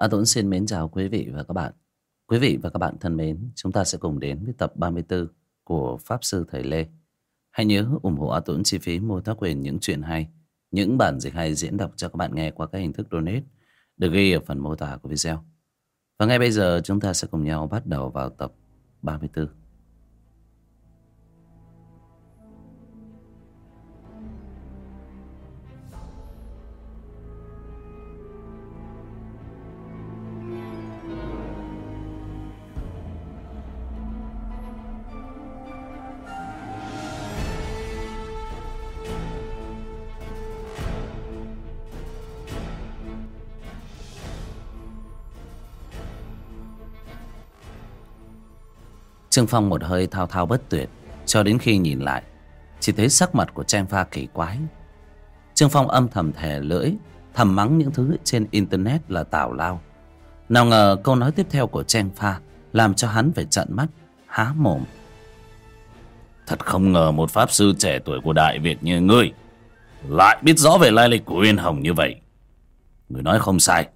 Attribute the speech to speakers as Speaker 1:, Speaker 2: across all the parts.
Speaker 1: A Tuấn xin mến chào quý vị và các bạn. Quý vị và các bạn thân mến, chúng ta sẽ cùng đến với tập 34 của Pháp Sư Thầy Lê. Hãy nhớ ủng hộ A Tuấn chi phí mua tác quyền những chuyện hay, những bản dịch hay diễn đọc cho các bạn nghe qua các hình thức donate được ghi ở phần mô tả của video. Và ngay bây giờ chúng ta sẽ cùng nhau bắt đầu vào tập 34. Trương Phong một hơi thao thao bất tuyệt, Cho đến khi nhìn lại, Chỉ thấy sắc mặt của Trang Pha kỳ quái. Trương Phong âm thầm thẻ lưỡi, Thầm mắng những thứ trên internet là tào lao. Nào ngờ câu nói tiếp theo của Trang Pha Làm cho hắn phải trận mắt, Há mồm.
Speaker 2: Thật không ngờ một pháp sư trẻ tuổi của Đại Việt như ngươi Lại biết rõ về lai lịch của Uyên Hồng như vậy. Người nói không sai.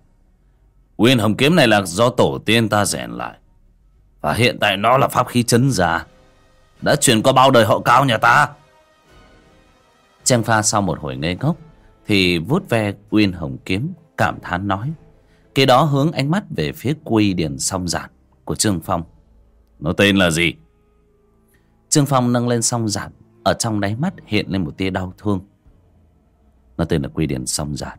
Speaker 2: Uyên Hồng kiếm này là do tổ tiên ta rèn lại và hiện tại nó là pháp khí chấn giả Đã truyền qua bao đời họ cao nhà ta.
Speaker 1: Trang pha sau một hồi ngây ngốc, Thì vuốt ve Uyên Hồng Kiếm, Cảm thán nói. Kế đó hướng ánh mắt về phía quy điển song giản Của Trương Phong.
Speaker 2: Nó tên là gì?
Speaker 1: Trương Phong nâng lên song giản, Ở trong đáy mắt hiện lên một tia đau thương. Nó tên là quy điển song giản.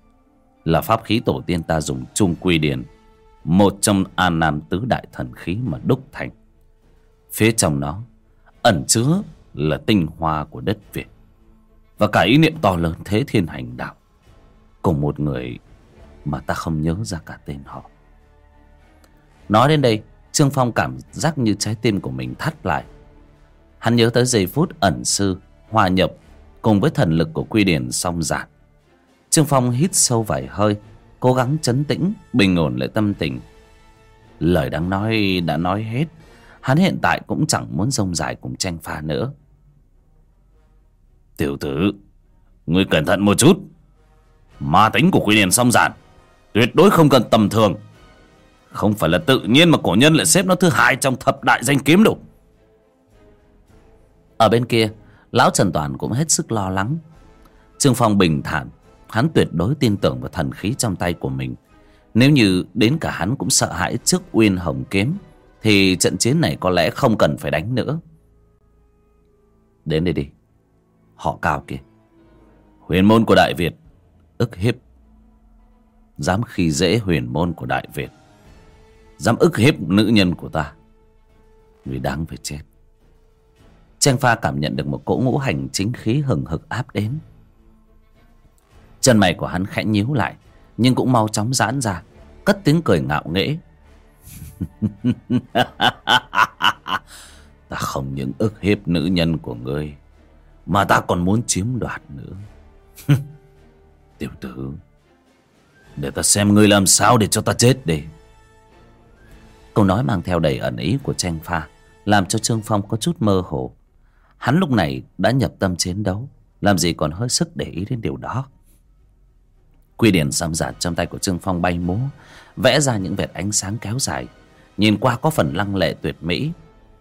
Speaker 1: Là pháp khí tổ tiên ta dùng chung quy điển một trong an nam tứ đại thần khí mà đúc thành. Phía trong nó, ẩn chứa là tinh hoa của đất việt. Và cả ý niệm to lớn thế thiên hành đạo cùng một người mà ta không nhớ ra cả tên họ. Nói đến đây, trương phong cảm giác như trái tim của mình thắt lại. Hắn nhớ tới giây phút ẩn sư, hòa nhập cùng với thần lực của quy điển song giản. Trương phong hít sâu vài hơi cố gắng chấn tĩnh bình ổn lại tâm tình. Lời đang nói đã nói hết hắn hiện tại cũng chẳng muốn rông dài cùng tranh pha nữa.
Speaker 2: Tiểu tử ngươi cẩn thận một chút. Ma tính của quy điển song giản tuyệt đối không cần tầm thường. Không phải là tự nhiên mà cổ nhân lại xếp nó thứ hai trong thập đại danh kiếm đâu.
Speaker 1: Ở bên kia lão trần toàn cũng hết sức lo lắng. Trương phong bình thản hắn tuyệt đối tin tưởng vào thần khí trong tay của mình. Nếu như đến cả hắn cũng sợ hãi trước uyên hồng kiếm, thì trận chiến này có lẽ không cần phải đánh nữa. Đến đây đi. Họ cao kia.
Speaker 2: Huyền môn của đại việt.
Speaker 1: Ức hiếp. Dám khi dễ huyền môn của đại việt. Dám ức hiếp nữ nhân của ta. Người đáng phải chết. Trang pha cảm nhận được một cỗ ngũ hành chính khí hừng hực áp đến. Chân mày của hắn khẽ nhíu lại, Nhưng cũng mau chóng giãn ra, Cất tiếng cười ngạo nghễ. Ta không những ức hiếp nữ nhân của ngươi, Mà ta còn muốn chiếm đoạt nữa. Tiểu tử, Để ta xem ngươi làm sao để cho ta chết đi. Câu nói mang theo đầy ẩn ý của tranh pha Làm cho Trương Phong có chút mơ hồ. Hắn lúc này đã nhập tâm chiến đấu, Làm gì còn hơi sức để ý đến điều đó. Quy điển xăm giạt trong tay của Trương Phong bay múa, Vẽ ra những vệt ánh sáng kéo dài. Nhìn qua có phần lăng lệ tuyệt mỹ,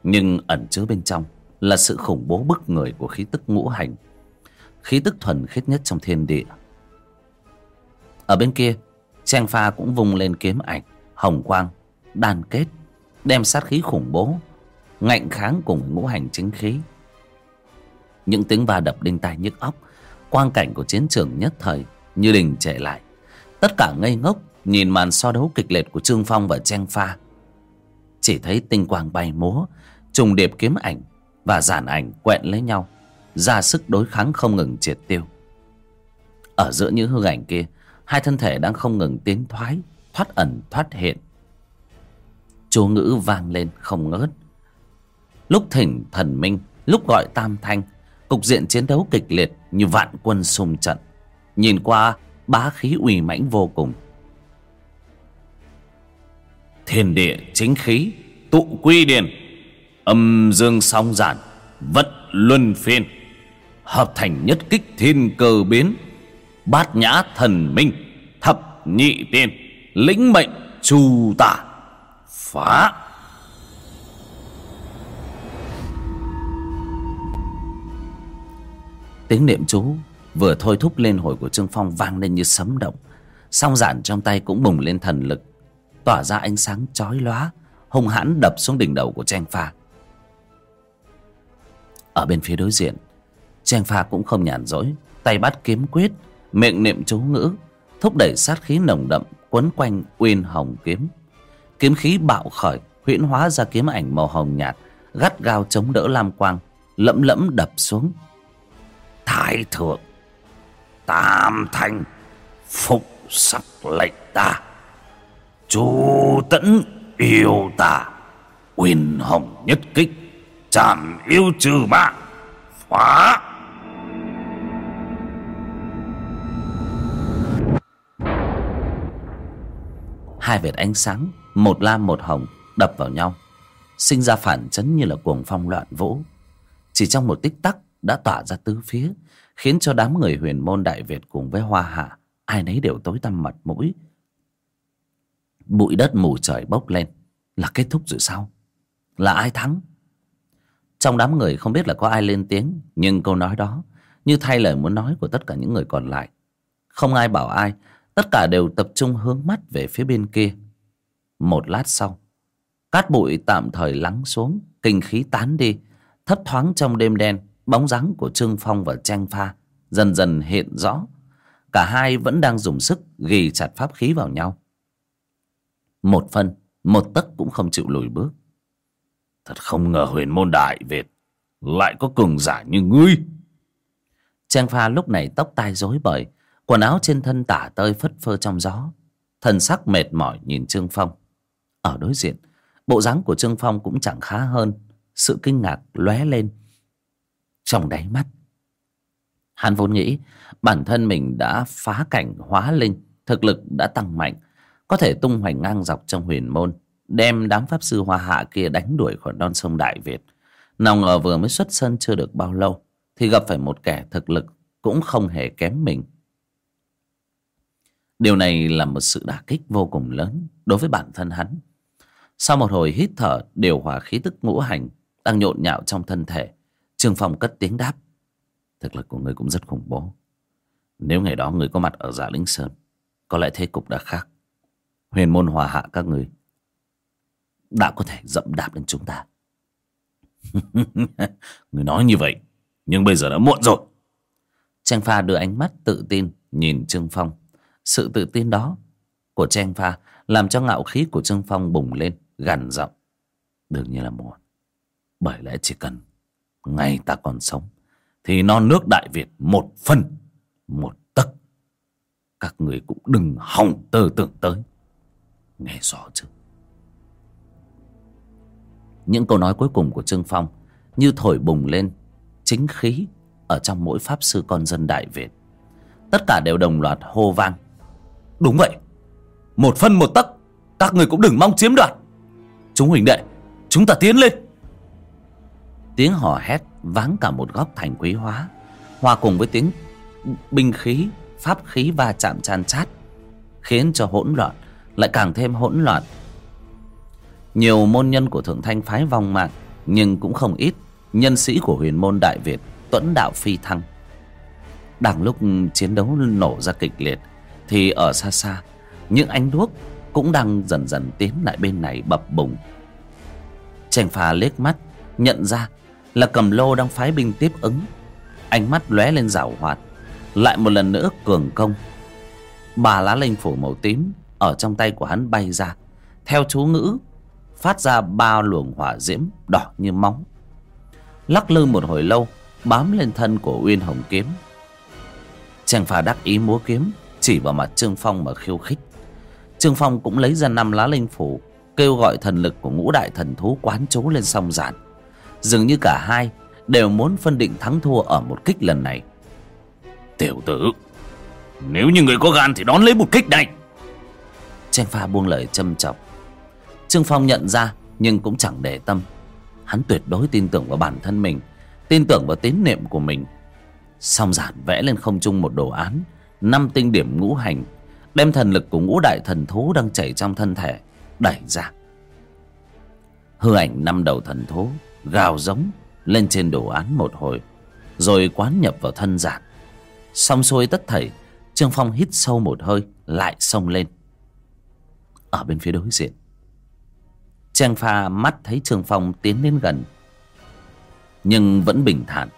Speaker 1: Nhưng ẩn chứa bên trong Là sự khủng bố bức người của khí tức ngũ hành, Khí tức thuần khiết nhất trong thiên địa. Ở bên kia, Trang pha cũng vung lên kiếm ảnh, Hồng quang, Đan kết, Đem sát khí khủng bố, Ngạnh kháng cùng ngũ hành chính khí. Những tiếng va đập đinh tai nhức óc, Quang cảnh của chiến trường nhất thời như đình trệ lại. Tất cả ngây ngốc nhìn màn so đấu kịch liệt của trương phong và trang pha. Chỉ thấy tinh quang bay múa, trùng điệp kiếm ảnh và giản ảnh quẹn lấy nhau, ra sức đối kháng không ngừng triệt tiêu. Ở giữa những hư ảnh kia, hai thân thể đang không ngừng tiến thoái, thoát ẩn, thoát hiện. Chú ngữ vang lên không ngớt. Lúc thỉnh thần minh, lúc gọi tam thanh, cục diện chiến đấu kịch liệt như vạn quân xung trận. Nhìn qua, bá khí uy mãnh vô cùng.
Speaker 2: Thiên địa chính khí, Tụ quy điển, Âm dương song giản, Vật luân phiên, Hợp thành nhất kích thiên cơ biến, Bát nhã thần minh, Thập nhị tiên, Lĩnh mệnh trù tả, phá.
Speaker 1: Tiếng niệm chú vừa thôi thúc lên hồi của trương phong vang lên như sấm động. Song giản trong tay cũng bùng lên thần lực, tỏa ra ánh sáng chói lóa, hung hãn đập xuống đỉnh đầu của tranh pha. Ở bên phía đối diện tranh pha cũng không nhàn rỗi, tay bắt kiếm quyết, miệng niệm chú ngữ, thúc đẩy sát khí nồng đậm quấn quanh uyên hồng kiếm. Kiếm khí bạo khởi, huyễn hóa ra kiếm ảnh màu hồng nhạt, gắt gao chống đỡ lam quang, lẫm lẫm đập xuống.
Speaker 2: Thái thượng! Tam thanh phục sắc lệnh ta. Chu tẫn yêu ta, uyên hồng nhất kích chạm yêu trừ bạ phá.
Speaker 1: Hai vệt ánh sáng, một lam một hồng, đập vào nhau, sinh ra phản chấn như là cuồng phong loạn vũ. Chỉ trong một tích tắc đã tỏa ra tứ phía khiến cho đám người huyền môn đại việt cùng với hoa hạ, ai nấy đều tối tăm mặt mũi. Bụi đất mù trời bốc lên. Là kết thúc rồi sao? Là ai thắng? Trong đám người không biết là có ai lên tiếng, nhưng câu nói đó, như thay lời muốn nói của tất cả những người còn lại. Không ai bảo ai, tất cả đều tập trung hướng mắt về phía bên kia. Một lát sau, cát bụi tạm thời lắng xuống, kinh khí tán đi, thấp thoáng trong đêm đen bóng dáng của trương phong và tranh pha dần dần hiện rõ. Cả hai vẫn đang dùng sức ghi chặt pháp khí vào nhau. Một phân một tấc cũng không chịu lùi bước.
Speaker 2: Thật không ngờ huyền môn đại việt lại có cường giả như ngươi.
Speaker 1: Trang pha lúc này tóc tai rối bời, quần áo trên thân tả tơi phất phơ trong gió. Thần sắc mệt mỏi nhìn trương phong. Ở đối diện, bộ dáng của trương phong cũng chẳng khá hơn. Sự kinh ngạc lóe lên trong đáy mắt. Hắn vốn nghĩ, bản thân mình đã phá cảnh hóa linh, thực lực đã tăng mạnh, có thể tung hoành ngang dọc trong huyền môn, đem đám pháp sư hoa hạ kia đánh đuổi khỏi non sông đại việt. Nào ngờ vừa mới xuất sân chưa được bao lâu, thì gặp phải một kẻ thực lực cũng không hề kém mình. Điều này là một sự đả kích vô cùng lớn đối với bản thân hắn. Sau một hồi hít thở, điều hòa khí tức ngũ hành đang nhộn nhạo trong thân thể trương phong cất tiếng đáp thực lực của người cũng rất khủng bố nếu ngày đó người có mặt ở dạ giả lĩnh sơn có lẽ thế cục đã khác huyền môn hòa hạ các người đã có thể dậm đạp lên chúng ta
Speaker 2: người nói như vậy nhưng bây giờ đã muộn rồi
Speaker 1: Trang Pha đưa ánh mắt tự tin nhìn Trương Phong. Sự tự tin đó của Trang Pha làm cho ngạo khí của Trương Phong bùng lên, gằn giọng. Đương nhiên là muộn. Bởi lẽ chỉ cần ngày ta còn sống thì non nước Đại Việt một phân, một tấc. Các người cũng đừng hòng tơ tưởng tới. Nghe rõ chưa? Những câu nói cuối cùng của Trương Phong như thổi bùng lên chính khí ở trong mỗi pháp sư con dân Đại Việt. Tất cả đều đồng loạt hô vang. Đúng vậy, một phân một tấc, các người cũng đừng mong chiếm đoạt. Chúng huỳnh đệ, chúng ta tiến lên. Tiếng hò hét váng cả một góc thành quý hóa, hòa cùng với tiếng binh khí, pháp khí va chạm chan chát, khiến cho hỗn loạn lại càng thêm hỗn loạn. Nhiều môn nhân của Thượng Thanh phái vong mạng, nhưng cũng không ít nhân sĩ của huyền môn Đại Việt tuẫn đạo phi thăng. Đang lúc chiến đấu nổ ra kịch liệt thì ở xa xa những ánh đuốc cũng đang dần dần tiến lại bên này bập bùng. Chàng phà liếc mắt nhận ra là cầm lô đang phái binh tiếp ứng. Ánh mắt lóe lên rảo hoạt. Lại một lần nữa cường công. Bà lá linh phủ màu tím ở trong tay của hắn bay ra. Theo chú ngữ, phát ra ba luồng hỏa diễm đỏ như móng. lắc lư một hồi lâu, bám lên thân của uyên hồng kiếm. Chàng phà đắc ý múa kiếm, chỉ vào mặt trương phong mà khiêu khích. Trương phong cũng lấy ra năm lá linh phủ, kêu gọi thần lực của ngũ đại thần thú quán chú lên song giản dường như cả hai đều muốn phân định thắng thua ở một kích lần này.
Speaker 2: Tiểu tử nếu như người có gan thì đón lấy một kích này.
Speaker 1: Tranh pha buông lời châm chọc. Trương phong nhận ra nhưng cũng chẳng để tâm. Hắn tuyệt đối tin tưởng vào bản thân mình tin tưởng vào tín niệm của mình. Song giản vẽ lên không trung một đồ án năm tinh điểm ngũ hành đem thần lực của ngũ đại thần thú đang chảy trong thân thể đẩy ra. Hư ảnh năm đầu thần thú gào giống lên trên đồ án một hồi, rồi quán nhập vào thân giản. Xong xuôi tất thảy, trương phong hít sâu một hơi, lại xông lên. Ở bên phía đối diện, trang pha mắt thấy trương phong tiến đến gần, nhưng vẫn bình thản,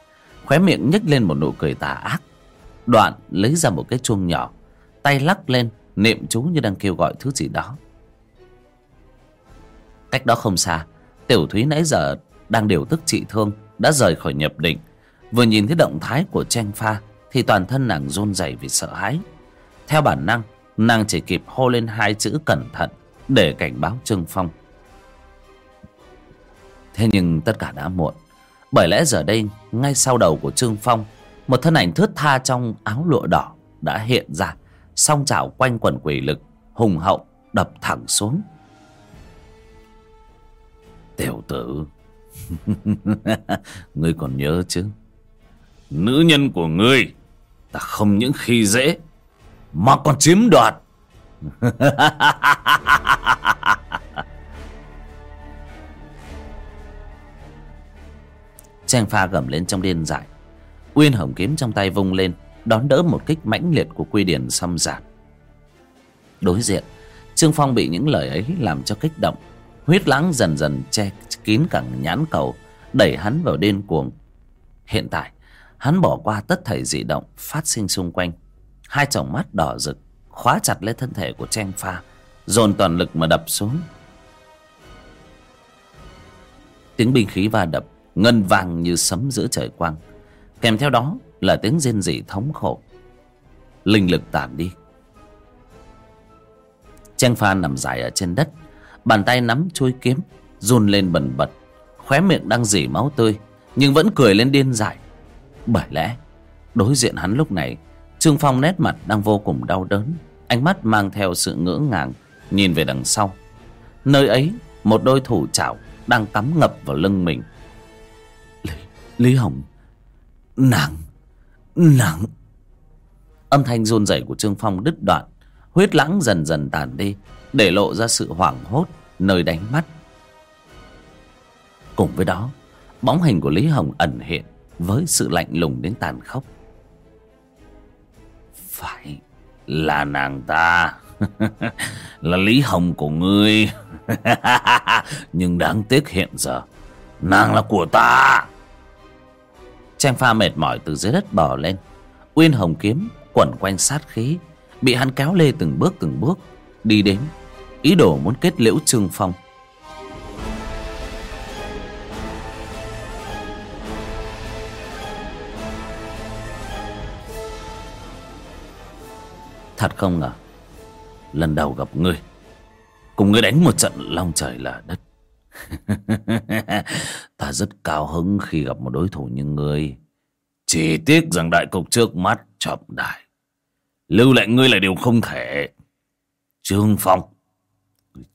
Speaker 1: khóe miệng nhếch lên một nụ cười tà ác. Đoạn lấy ra một cái chuông nhỏ, tay lắc lên, niệm chú như đang kêu gọi thứ gì đó. Cách đó không xa, tiểu thúy nãy giờ đang điều tức trị thương, đã rời khỏi nhập định. Vừa nhìn thấy động thái của tranh pha, thì toàn thân nàng run rẩy vì sợ hãi. Theo bản năng, nàng chỉ kịp hô lên hai chữ cẩn thận để cảnh báo trương phong. Thế nhưng tất cả đã muộn. Bởi lẽ giờ đây, ngay sau đầu của trương phong, một thân ảnh thướt tha trong áo lụa đỏ đã hiện ra, song chảo quanh quần quỷ lực, hùng hậu đập thẳng xuống. Tiểu tử ngươi còn nhớ chứ? Nữ nhân của ngươi ta không những khi dễ, mà còn chiếm đoạt. Trang pha gầm lên trong điên dại. Uyên hồng kiếm trong tay vung lên, Đón đỡ một kích mãnh liệt của quy điển xâm giản Đối diện, Trương Phong bị những lời ấy làm cho kích động. Huyết lãng dần dần che kín cả nhãn cầu, Đẩy hắn vào điên cuồng. Hiện tại, Hắn bỏ qua tất thảy dị động Phát sinh xung quanh. Hai tròng mắt đỏ rực, Khóa chặt lấy thân thể của Cheng Pha, Dồn toàn lực mà đập xuống. Tiếng binh khí va đập, Ngân vàng như sấm giữa trời quang. Kèm theo đó là tiếng rên rỉ thống khổ. Linh lực tản đi. Cheng Pha nằm dài ở trên đất Bàn tay nắm chuôi kiếm Run lên bần bật. Khóe miệng đang dỉ máu tươi Nhưng vẫn cười lên điên dại. Bởi lẽ Đối diện hắn lúc này Trương Phong nét mặt đang vô cùng đau đớn. Ánh mắt mang theo sự ngỡ ngàng Nhìn về đằng sau. Nơi ấy một đôi thủ chảo Đang cắm ngập vào lưng mình. Lý, Lý Hồng Nàng Nàng. Âm thanh run rẩy của Trương Phong đứt đoạn Huyết lãng dần dần tàn đi Để lộ ra sự hoảng hốt. Nơi đánh mắt. Cùng với đó, Bóng hình của Lý Hồng ẩn hiện Với sự lạnh lùng đến tàn khốc. Phải Là nàng ta. Là Lý Hồng của ngươi. Nhưng đáng tiếc hiện giờ, Nàng là của ta. Trang pha mệt mỏi từ dưới đất bò lên. Uyên hồng kiếm quẩn quanh sát khí, Bị hắn kéo lê từng bước từng bước Đi đến Ý đồ muốn kết liễu Trương Phong. Thật không ngờ, Lần đầu gặp ngươi, Cùng ngươi đánh một trận long trời lở đất. Ta rất cao hứng khi gặp một đối thủ như ngươi. Chỉ tiếc rằng đại cục trước mắt chậm đại. Lưu lại ngươi là điều không thể. Trương Phong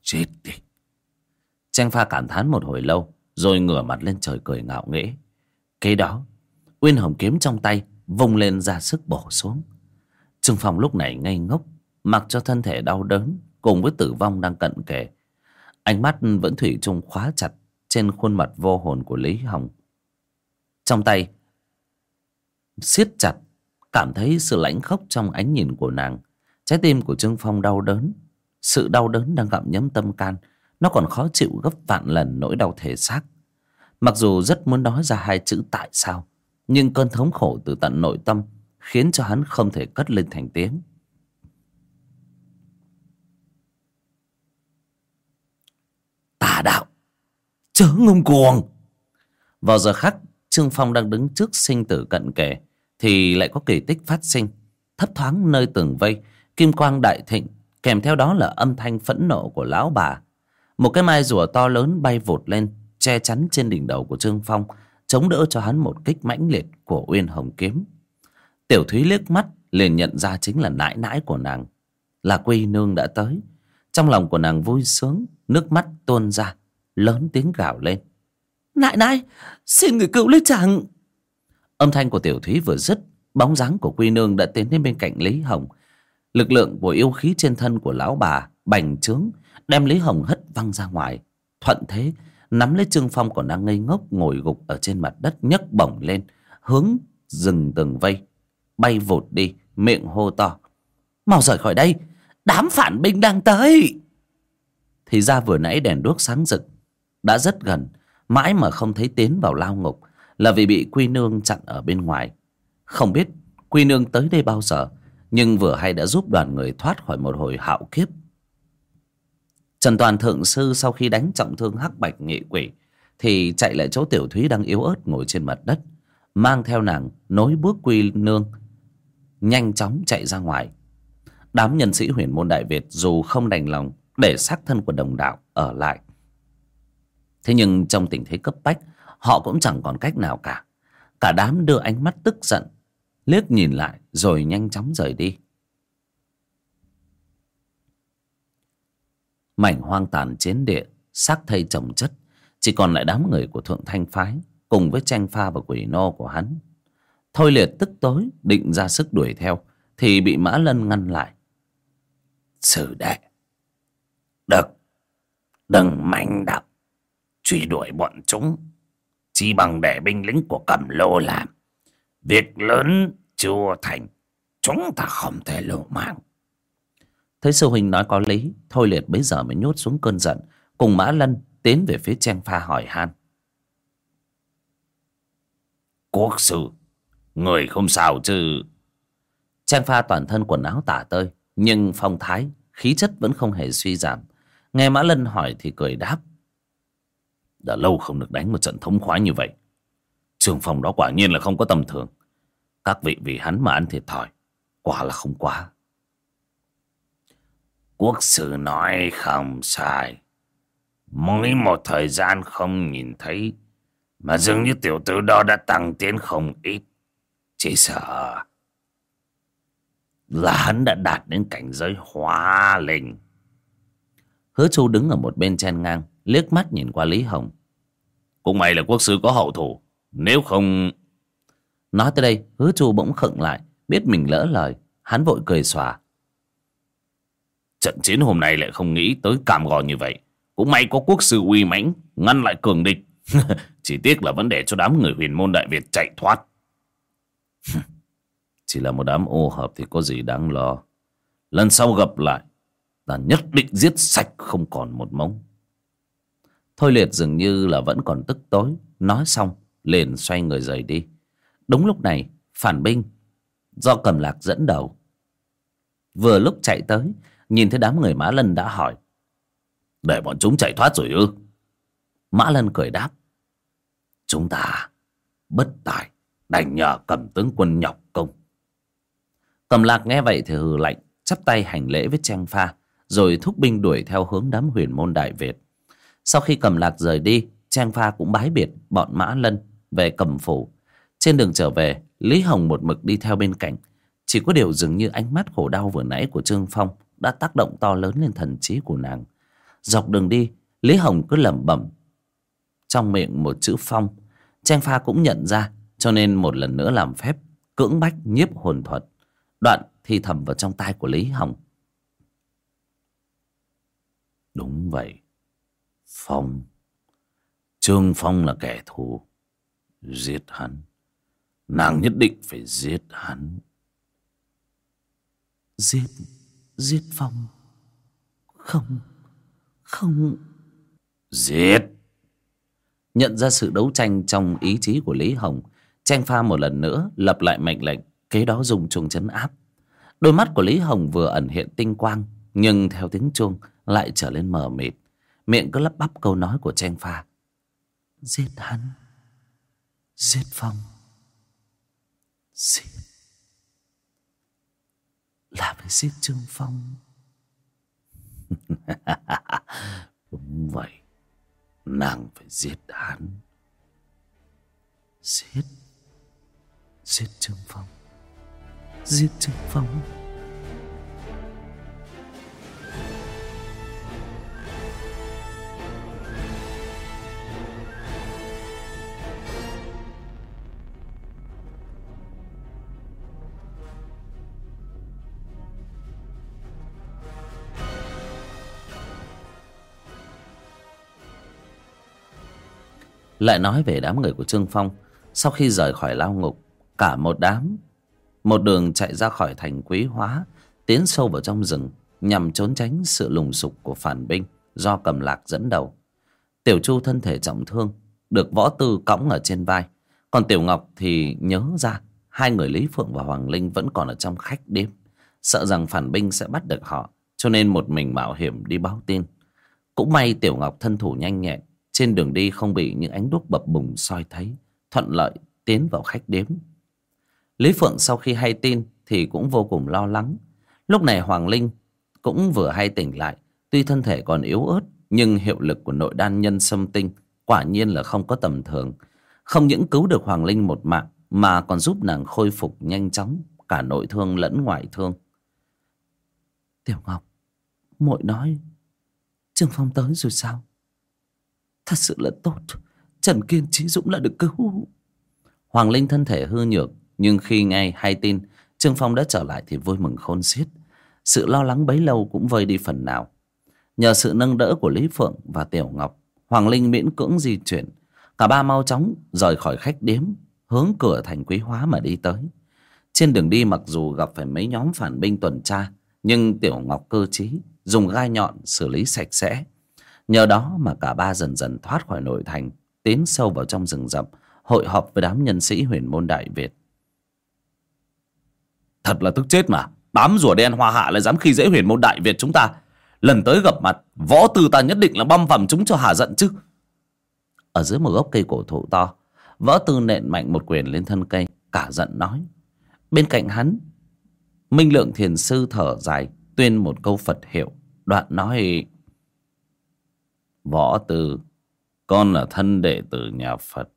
Speaker 1: chết đi. Tranh pha cảm thán một hồi lâu, Rồi ngửa mặt lên trời cười ngạo nghễ. Kế đó, Uyên hồng kiếm trong tay Vung lên ra sức bổ xuống. Trương Phong lúc này ngây ngốc, Mặc cho thân thể đau đớn Cùng với tử vong đang cận kề. Ánh mắt vẫn thủy chung khóa chặt Trên khuôn mặt vô hồn của Lý Hồng. Trong tay, siết chặt, Cảm thấy sự lãnh khốc trong ánh nhìn của nàng. Trái tim của Trương Phong đau đớn sự đau đớn đang gặm nhấm tâm can. Nó còn khó chịu gấp vạn lần nỗi đau thể xác. Mặc dù rất muốn nói ra hai chữ tại sao, Nhưng cơn thống khổ từ tận nội tâm Khiến cho hắn không thể cất lên thành tiếng. Tà đạo, Chớ ngông cuồng. Vào giờ khắc, Trương Phong đang đứng trước sinh tử cận kề, Thì lại có kỳ tích phát sinh. Thấp thoáng nơi tường vây, Kim quang đại thịnh Kèm theo đó là âm thanh phẫn nộ của lão bà. Một cái mai rùa to lớn bay vụt lên Che chắn trên đỉnh đầu của Trương Phong Chống đỡ cho hắn một kích mãnh liệt Của Uyên Hồng Kiếm. Tiểu Thúy liếc mắt liền nhận ra chính là nãi nãi của nàng. Là Quy Nương đã tới. Trong lòng của nàng vui sướng Nước mắt tuôn ra Lớn tiếng gào lên. Nãi nãi Xin người cứu lấy chàng. Âm thanh của Tiểu Thúy vừa dứt Bóng dáng của Quy Nương đã tiến đến bên cạnh Lý Hồng lực lượng của yêu khí trên thân của lão bà, bành trướng, đem lý hồng hất văng ra ngoài. Thuận thế, nắm lấy trương phong còn đang ngây ngốc ngồi gục ở trên mặt đất nhấc bổng lên, hướng rừng tường vây. Bay vụt đi, miệng hô to, mau rời khỏi đây, đám phản binh đang tới. Thì ra vừa nãy đèn đuốc sáng rực, đã rất gần, mãi mà không thấy tiến vào lao ngục, là vì bị quy nương chặn ở bên ngoài. Không biết quy nương tới đây bao giờ nhưng vừa hay đã giúp đoàn người thoát khỏi một hồi hạo kiếp. Trần toàn thượng sư sau khi đánh trọng thương hắc bạch nghị quỷ, thì chạy lại chỗ tiểu thúy đang yếu ớt ngồi trên mặt đất, mang theo nàng nối bước quy nương, nhanh chóng chạy ra ngoài. Đám nhân sĩ huyền môn đại việt dù không đành lòng để xác thân của đồng đạo ở lại. Thế nhưng trong tình thế cấp bách, họ cũng chẳng còn cách nào cả. Cả đám đưa ánh mắt tức giận liếc nhìn lại rồi nhanh chóng rời đi. Mảnh hoang tàn chiến địa, xác thây chồng chất, chỉ còn lại đám người của thượng thanh phái cùng với tranh pha và quỷ nô của hắn. Thôi liệt tức tối, định ra sức đuổi theo, thì bị mã lân ngăn lại. Sử đệ, được. Đừng manh động. Truy đuổi bọn chúng. Chỉ bằng để binh lính của cầm lô làm việc lớn chưa thành, chúng ta không thể lộ mạng. Thấy sư huynh nói có lý, thôi liệt bấy giờ mới nhốt xuống cơn giận, cùng mã lân tiến về phía trang pha hỏi han. Quốc sư, người không sao chứ? Trang pha toàn thân quần áo tả tơi, nhưng phong thái, khí chất vẫn không hề suy giảm. Nghe mã lân hỏi thì cười đáp. Đã lâu không được đánh một trận thống khoái như vậy trường phòng đó quả nhiên là không có tầm thường. Các vị vì hắn mà ăn thiệt thòi, quả là không quá. Quốc sư nói không sai. Mới một thời gian không nhìn thấy, mà dường như tiểu tử đó đã tăng tiến không ít. Chỉ sợ là hắn đã đạt đến cảnh giới hóa linh. Hứa chu đứng ở một bên chen ngang, liếc mắt nhìn qua lý hồng. Cũng may là quốc sư có hậu thủ nếu không, nói tới đây, hứa chu bỗng khựng lại, biết mình lỡ lời, hắn vội cười xòa. Trận chiến hôm nay lại không nghĩ tới cam gò như vậy. Cũng may có quốc sư uy mãnh, ngăn lại cường địch. Chỉ tiếc là vấn đề cho đám người huyền môn đại việt chạy thoát. Chỉ là một đám ô hợp thì có gì đáng lo. Lần sau gặp lại ta nhất định giết sạch không còn một mống. Thôi liệt dường như là vẫn còn tức tối. Nói xong liền xoay người rời đi. Đúng lúc này, phản binh, do cầm lạc dẫn đầu. Vừa lúc chạy tới, nhìn thấy đám người mã lân đã hỏi, để bọn chúng chạy thoát rồi ư? Mã lân cười đáp, chúng ta bất tài, đành nhờ cầm tướng quân nhọc công. Cầm lạc nghe vậy thì hừ lạnh, chắp tay hành lễ với trang pha, rồi thúc binh đuổi theo hướng đám huyền môn đại việt. Sau khi cầm lạc rời đi, trang pha cũng bái biệt bọn mã lân về cầm phủ. Trên đường trở về, lý hồng một mực đi theo bên cạnh. Chỉ có điều dường như ánh mắt khổ đau vừa nãy của trương phong đã tác động to lớn lên thần trí của nàng. Dọc đường đi, lý hồng cứ lẩm bẩm. Trong miệng một chữ phong, trang pha cũng nhận ra, cho nên một lần nữa làm phép, cưỡng bách nhiếp hồn thuật. Đoạn thì thầm vào trong tai của lý hồng. Đúng vậy, phong. Trương phong là kẻ thù giết hắn. Nàng nhất định phải giết hắn. Giết giết phong. Không không. Giết. Nhận ra sự đấu tranh trong ý chí của lý hồng tranh pha một lần nữa lập lại mệnh lệnh, kế đó dùng chuông chấn áp. Đôi mắt của lý hồng vừa ẩn hiện tinh quang, nhưng theo tiếng chuông lại trở lên mờ mịt. Miệng cứ lắp bắp câu nói của tranh pha. Giết hắn giết phong giết là phải giết trương phong. Đúng vậy. Nàng phải giết hắn giết giết trương phong. Giết trương phong lại nói về đám người của trương phong. Sau khi rời khỏi lao ngục, cả một đám, một đường chạy ra khỏi thành quý hóa, tiến sâu vào trong rừng nhằm trốn tránh sự lùng sục của phản binh do cầm lạc dẫn đầu. Tiểu chu thân thể trọng thương, được võ tư cõng ở trên vai. Còn tiểu ngọc thì nhớ ra hai người lý phượng và hoàng linh vẫn còn ở trong khách đêm sợ rằng phản binh sẽ bắt được họ, cho nên một mình mạo hiểm đi báo tin. Cũng may tiểu ngọc thân thủ nhanh nhẹn trên đường đi không bị những ánh đuốc bập bùng soi thấy, thuận lợi tiến vào khách đếm lý phượng sau khi hay tin thì cũng vô cùng lo lắng. Lúc này hoàng linh cũng vừa hay tỉnh lại, tuy thân thể còn yếu ớt, nhưng hiệu lực của nội đan nhân sâm tinh quả nhiên là không có tầm thường. Không những cứu được hoàng linh một mạng, mà còn giúp nàng khôi phục nhanh chóng cả nội thương lẫn ngoại thương. Tiểu ngọc, muội nói, trương phong tới rồi sao? Thật sự là tốt. Trần kiên trí dũng là được cứu. Hoàng linh thân thể hư nhược, nhưng khi nghe hay tin, trương phong đã trở lại thì vui mừng khôn xiết. Sự lo lắng bấy lâu cũng vơi đi phần nào. Nhờ sự nâng đỡ của lý phượng và tiểu ngọc, hoàng linh miễn cưỡng di chuyển. Cả ba mau chóng rời khỏi khách điếm, hướng cửa thành quý hóa mà đi tới. Trên đường đi mặc dù gặp phải mấy nhóm phản binh tuần tra, nhưng tiểu ngọc cơ trí, dùng gai nhọn xử lý sạch sẽ nhờ đó mà cả ba dần dần thoát khỏi nội thành tiến sâu vào trong rừng rậm hội họp với đám nhân sĩ huyền môn đại việt.
Speaker 2: Thật là tức chết mà. Đám rùa đen hoa hạ lại dám khi dễ huyền môn đại việt chúng ta. Lần tới gặp mặt võ tư ta nhất định là băm vằm chúng cho hà giận chứ.
Speaker 1: Ở dưới một gốc cây cổ thụ to võ tư nện mạnh một quyền lên thân cây cả giận nói. Bên cạnh hắn minh lượng thiền sư thở dài tuyên một câu phật hiệu đoạn nói
Speaker 2: võ tư. Con là thân đệ tử nhà phật,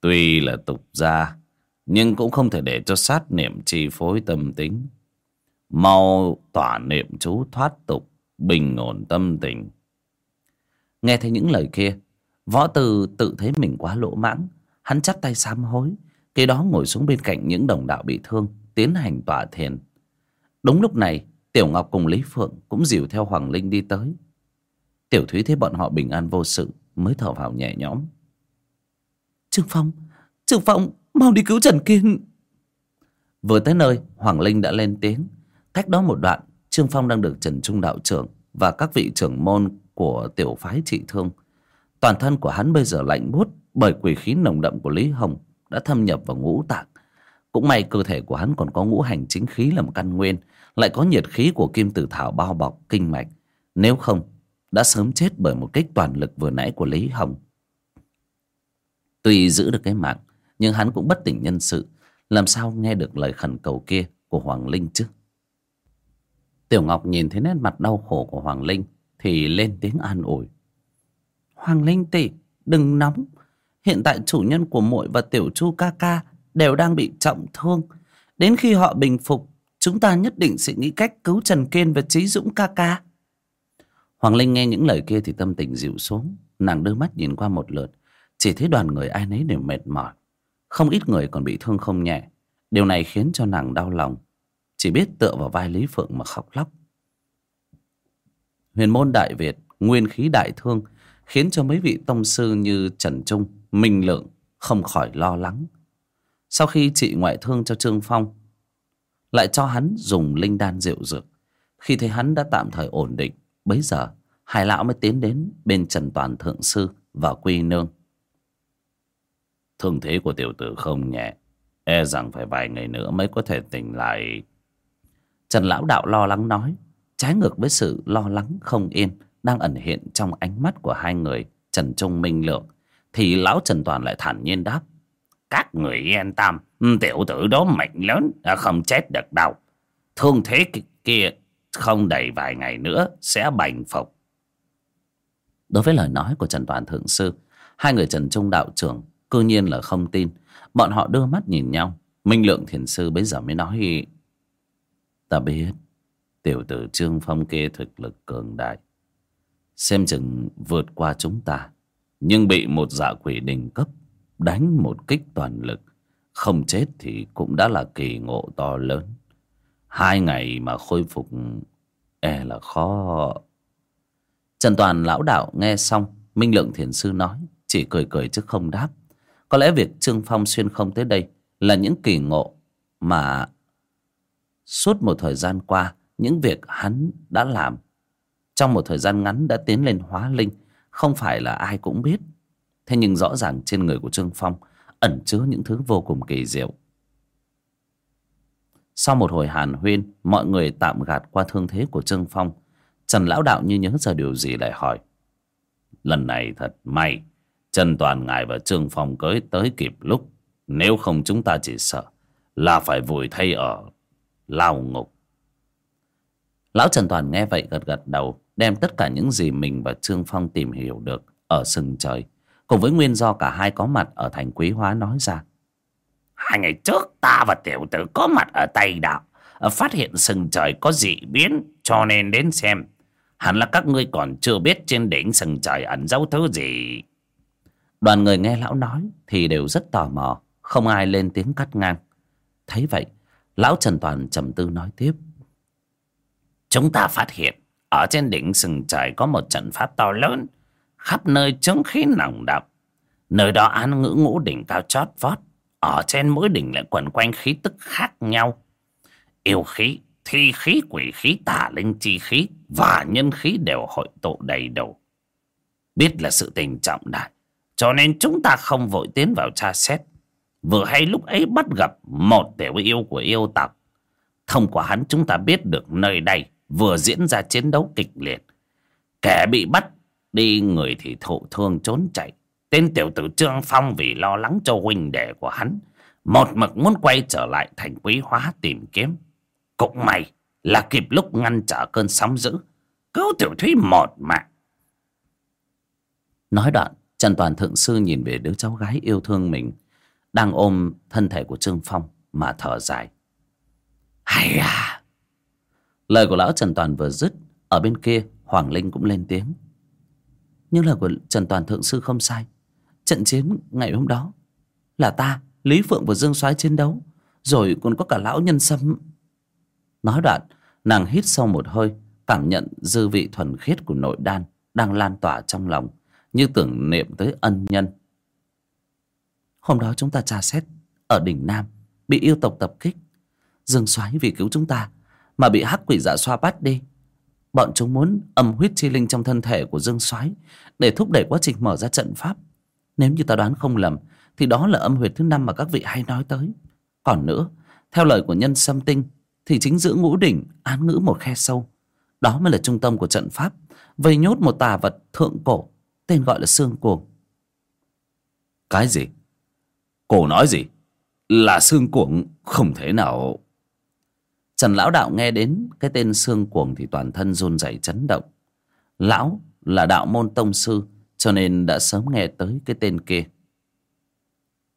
Speaker 2: tuy là tục gia, nhưng cũng không thể để cho sát niệm chi phối tâm tính. Mau tỏa niệm chú thoát tục, bình ổn tâm tình.
Speaker 1: Nghe thấy những lời kia, võ tư tự thấy mình quá lỗ mãng. Hắn chắp tay sám hối, kế đó ngồi xuống bên cạnh những đồng đạo bị thương, tiến hành tỏa thiền. Đúng lúc này, tiểu ngọc cùng lý phượng cũng dìu theo hoàng linh đi tới tiểu thúy thấy bọn họ bình an vô sự, mới thở vào nhẹ nhõm. Trương phong trương phong, mau đi cứu trần kiên. Vừa tới nơi, hoàng linh đã lên tiếng. Cách đó một đoạn, trương phong đang được trần trung đạo trưởng và các vị trưởng môn của tiểu phái trị thương. Toàn thân của hắn bây giờ lạnh buốt bởi quỷ khí nồng đậm của lý hồng đã thâm nhập vào ngũ tạng. Cũng may cơ thể của hắn còn có ngũ hành chính khí làm căn nguyên, lại có nhiệt khí của kim tử thảo bao bọc kinh mạch. Nếu không đã sớm chết bởi một kích toàn lực vừa nãy của lý hồng. Tuy giữ được cái mạng, nhưng hắn cũng bất tỉnh nhân sự. Làm sao nghe được lời khẩn cầu kia của hoàng linh chứ? Tiểu ngọc nhìn thấy nét mặt đau khổ của hoàng linh thì lên tiếng an ủi. Hoàng linh tỷ, đừng nóng. Hiện tại chủ nhân của muội và tiểu chu ca ca đều đang bị trọng thương. Đến khi họ bình phục, chúng ta nhất định sẽ nghĩ cách cứu trần kiên và trí dũng ca ca hoàng linh nghe những lời kia thì tâm tình dịu xuống. Nàng đưa mắt nhìn qua một lượt, chỉ thấy đoàn người ai nấy đều mệt mỏi. Không ít người còn bị thương không nhẹ. Điều này khiến cho nàng đau lòng. Chỉ biết tựa vào vai lý phượng mà khóc lóc. Huyền môn đại việt, nguyên khí đại thương, khiến cho mấy vị tông sư như trần trung, minh lượng không khỏi lo lắng. Sau khi trị ngoại thương cho trương phong, lại cho hắn dùng linh đan rượu dược. Khi thấy hắn đã tạm thời ổn định bấy giờ hai lão mới tiến đến bên trần toàn thượng sư và quy nương.
Speaker 2: Thương thế của tiểu tử không nhẹ e rằng phải vài ngày nữa mới có thể tỉnh lại.
Speaker 1: Trần lão đạo lo lắng nói trái ngược với sự lo lắng không yên đang ẩn hiện trong ánh mắt của hai người trần trung minh lượng thì lão trần toàn lại thản nhiên đáp
Speaker 2: các người yên tâm tiểu tử đó mạnh lớn đã không chết được đâu. Thương thế kia không đầy vài ngày nữa sẽ bành phục
Speaker 1: đối với lời nói của trần toàn thượng sư, hai người trần trung đạo trưởng cư nhiên là không tin. Bọn họ đưa mắt nhìn nhau. Minh lượng thiền sư bấy giờ mới nói, ta biết, tiểu tử trương phong kia thực lực cường đại. Xem chừng vượt qua chúng ta, nhưng bị một dạ quỷ đình cấp đánh một kích toàn lực, không chết thì cũng đã là kỳ ngộ to lớn hai ngày mà khôi phục e là khó. Trần toàn lão đạo nghe xong, minh lượng thiền sư nói, chỉ cười cười chứ không đáp. Có lẽ việc trương phong xuyên không tới đây là những kỳ ngộ mà suốt một thời gian qua, những việc hắn đã làm, trong một thời gian ngắn đã tiến lên hóa linh, không phải là ai cũng biết. Thế nhưng rõ ràng trên người của trương phong ẩn chứa những thứ vô cùng kỳ diệu sau một hồi hàn huyên, mọi người tạm gạt qua thương thế của trương phong. Trần lão đạo như nhớ ra điều gì lại hỏi. Lần này thật may trần toàn ngài và trương phong cưới tới kịp lúc. Nếu không chúng ta chỉ sợ là phải vùi thay ở lao ngục. Lão trần toàn nghe vậy gật gật đầu, đem tất cả những gì mình và trương phong tìm hiểu được ở sừng trời. Cùng với nguyên do cả hai có mặt ở thành quý hóa nói ra
Speaker 2: hai ngày trước, ta và tiểu tử có mặt ở tây đạo ờ, phát hiện sừng trời có dị biến, cho nên đến xem. Hẳn là các ngươi còn chưa biết trên đỉnh sừng trời ẩn giấu thứ gì.
Speaker 1: Đoàn người nghe lão nói thì đều rất tò mò, không ai lên tiếng cắt ngang. Thấy vậy, lão trần toàn trầm tư nói tiếp.
Speaker 2: Chúng ta phát hiện, ở trên đỉnh sừng trời có một trận pháp to lớn, khắp nơi chứng khí nồng đậm. Nơi đó án ngữ ngũ đỉnh cao chót vót ở trên mỗi đỉnh lại quẩn quanh khí tức khác nhau. Yêu khí, thi khí, quỷ khí, tà linh, chi khí và nhân khí đều hội tụ đầy đủ. Biết là sự tình trọng đại, cho nên chúng ta không vội tiến vào tra xét. Vừa hay lúc ấy bắt gặp một tiểu yêu của yêu tộc. Thông qua hắn chúng ta biết được nơi đây vừa diễn ra chiến đấu kịch liệt. Kẻ bị bắt đi người thì thụ thương trốn chạy tên tiểu tử trương phong vì lo lắng cho huynh đệ của hắn một mực muốn quay trở lại thành quý hóa tìm kiếm. Cũng may là kịp lúc ngăn trở cơn sóng dữ cứu tiểu thúy một mạng.
Speaker 1: Nói đoạn trần toàn thượng sư nhìn về đứa cháu gái yêu thương mình đang ôm thân thể của trương phong mà thở dài.
Speaker 2: Hay à!
Speaker 1: Lời của lão trần toàn vừa dứt ở bên kia hoàng linh cũng lên tiếng. Nhưng lời của trần toàn thượng sư không sai trận chiến ngày hôm đó. Là ta, lý phượng và dương soái chiến đấu, rồi còn có cả lão nhân sâm. Nói đoạn, nàng hít sâu một hơi, cảm nhận dư vị thuần khiết của nội đan đang lan tỏa trong lòng, như tưởng niệm tới ân nhân. Hôm đó chúng ta tra xét, ở đỉnh nam, bị yêu tộc tập kích. Dương soái vì cứu chúng ta mà bị hắc quỷ dạ xoa bắt đi. Bọn chúng muốn âm huyết chi linh trong thân thể của dương soái để thúc đẩy quá trình mở ra trận pháp nếu như ta đoán không lầm thì đó là âm huyệt thứ năm mà các vị hay nói tới. Còn nữa theo lời của nhân sâm tinh thì chính giữa ngũ đỉnh án ngữ một khe sâu đó mới là trung tâm của trận pháp vây nhốt một tà vật thượng cổ tên gọi là xương cuồng.
Speaker 2: Cái gì? Cổ nói gì? Là xương cuồng không thể nào.
Speaker 1: Trần lão đạo nghe đến cái tên xương cuồng thì toàn thân run rẩy chấn động. Lão là đạo môn tông sư cho nên đã sớm nghe tới cái tên kia.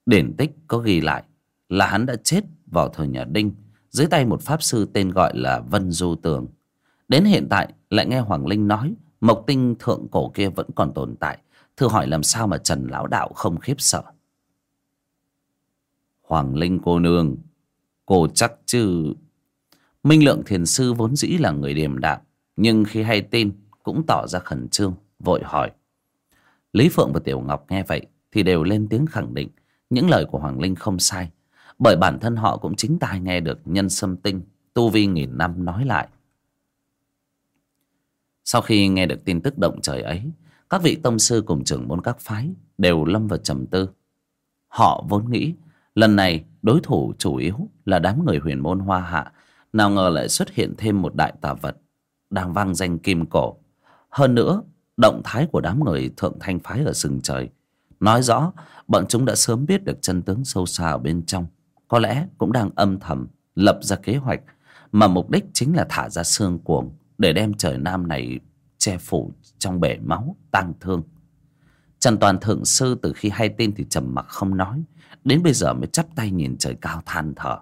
Speaker 1: Điển tích có ghi lại là hắn đã chết vào thời nhà đinh, dưới tay một pháp sư tên gọi là vân du tường. Đến hiện tại lại nghe hoàng linh nói, mộc tinh thượng cổ kia vẫn còn tồn tại, thử hỏi làm sao mà trần lão đạo không khiếp sợ. Hoàng linh cô nương, cô chắc chứ? Minh lượng thiền sư vốn dĩ là người điềm đạm, nhưng khi hay tin cũng tỏ ra khẩn trương, vội hỏi lý phượng và tiểu ngọc nghe vậy thì đều lên tiếng khẳng định những lời của hoàng linh không sai, bởi bản thân họ cũng chính tai nghe được nhân sâm tinh tu vi nghìn năm nói lại. Sau khi nghe được tin tức động trời ấy, các vị tông sư cùng trưởng môn các phái đều lâm vào trầm tư. Họ vốn nghĩ lần này đối thủ chủ yếu là đám người huyền môn hoa hạ, nào ngờ lại xuất hiện thêm một đại tà vật đang vang danh kim cổ. Hơn nữa động thái của đám người thượng thanh phái ở sừng trời. Nói rõ, bọn chúng đã sớm biết được chân tướng sâu xa ở bên trong. Có lẽ cũng đang âm thầm lập ra kế hoạch, mà mục đích chính là thả ra xương cuồng để đem trời nam này che phủ trong bể máu, tang thương. Trần toàn thượng sư từ khi hay tin thì trầm mặc không nói, đến bây giờ mới chắp tay nhìn trời cao than thở.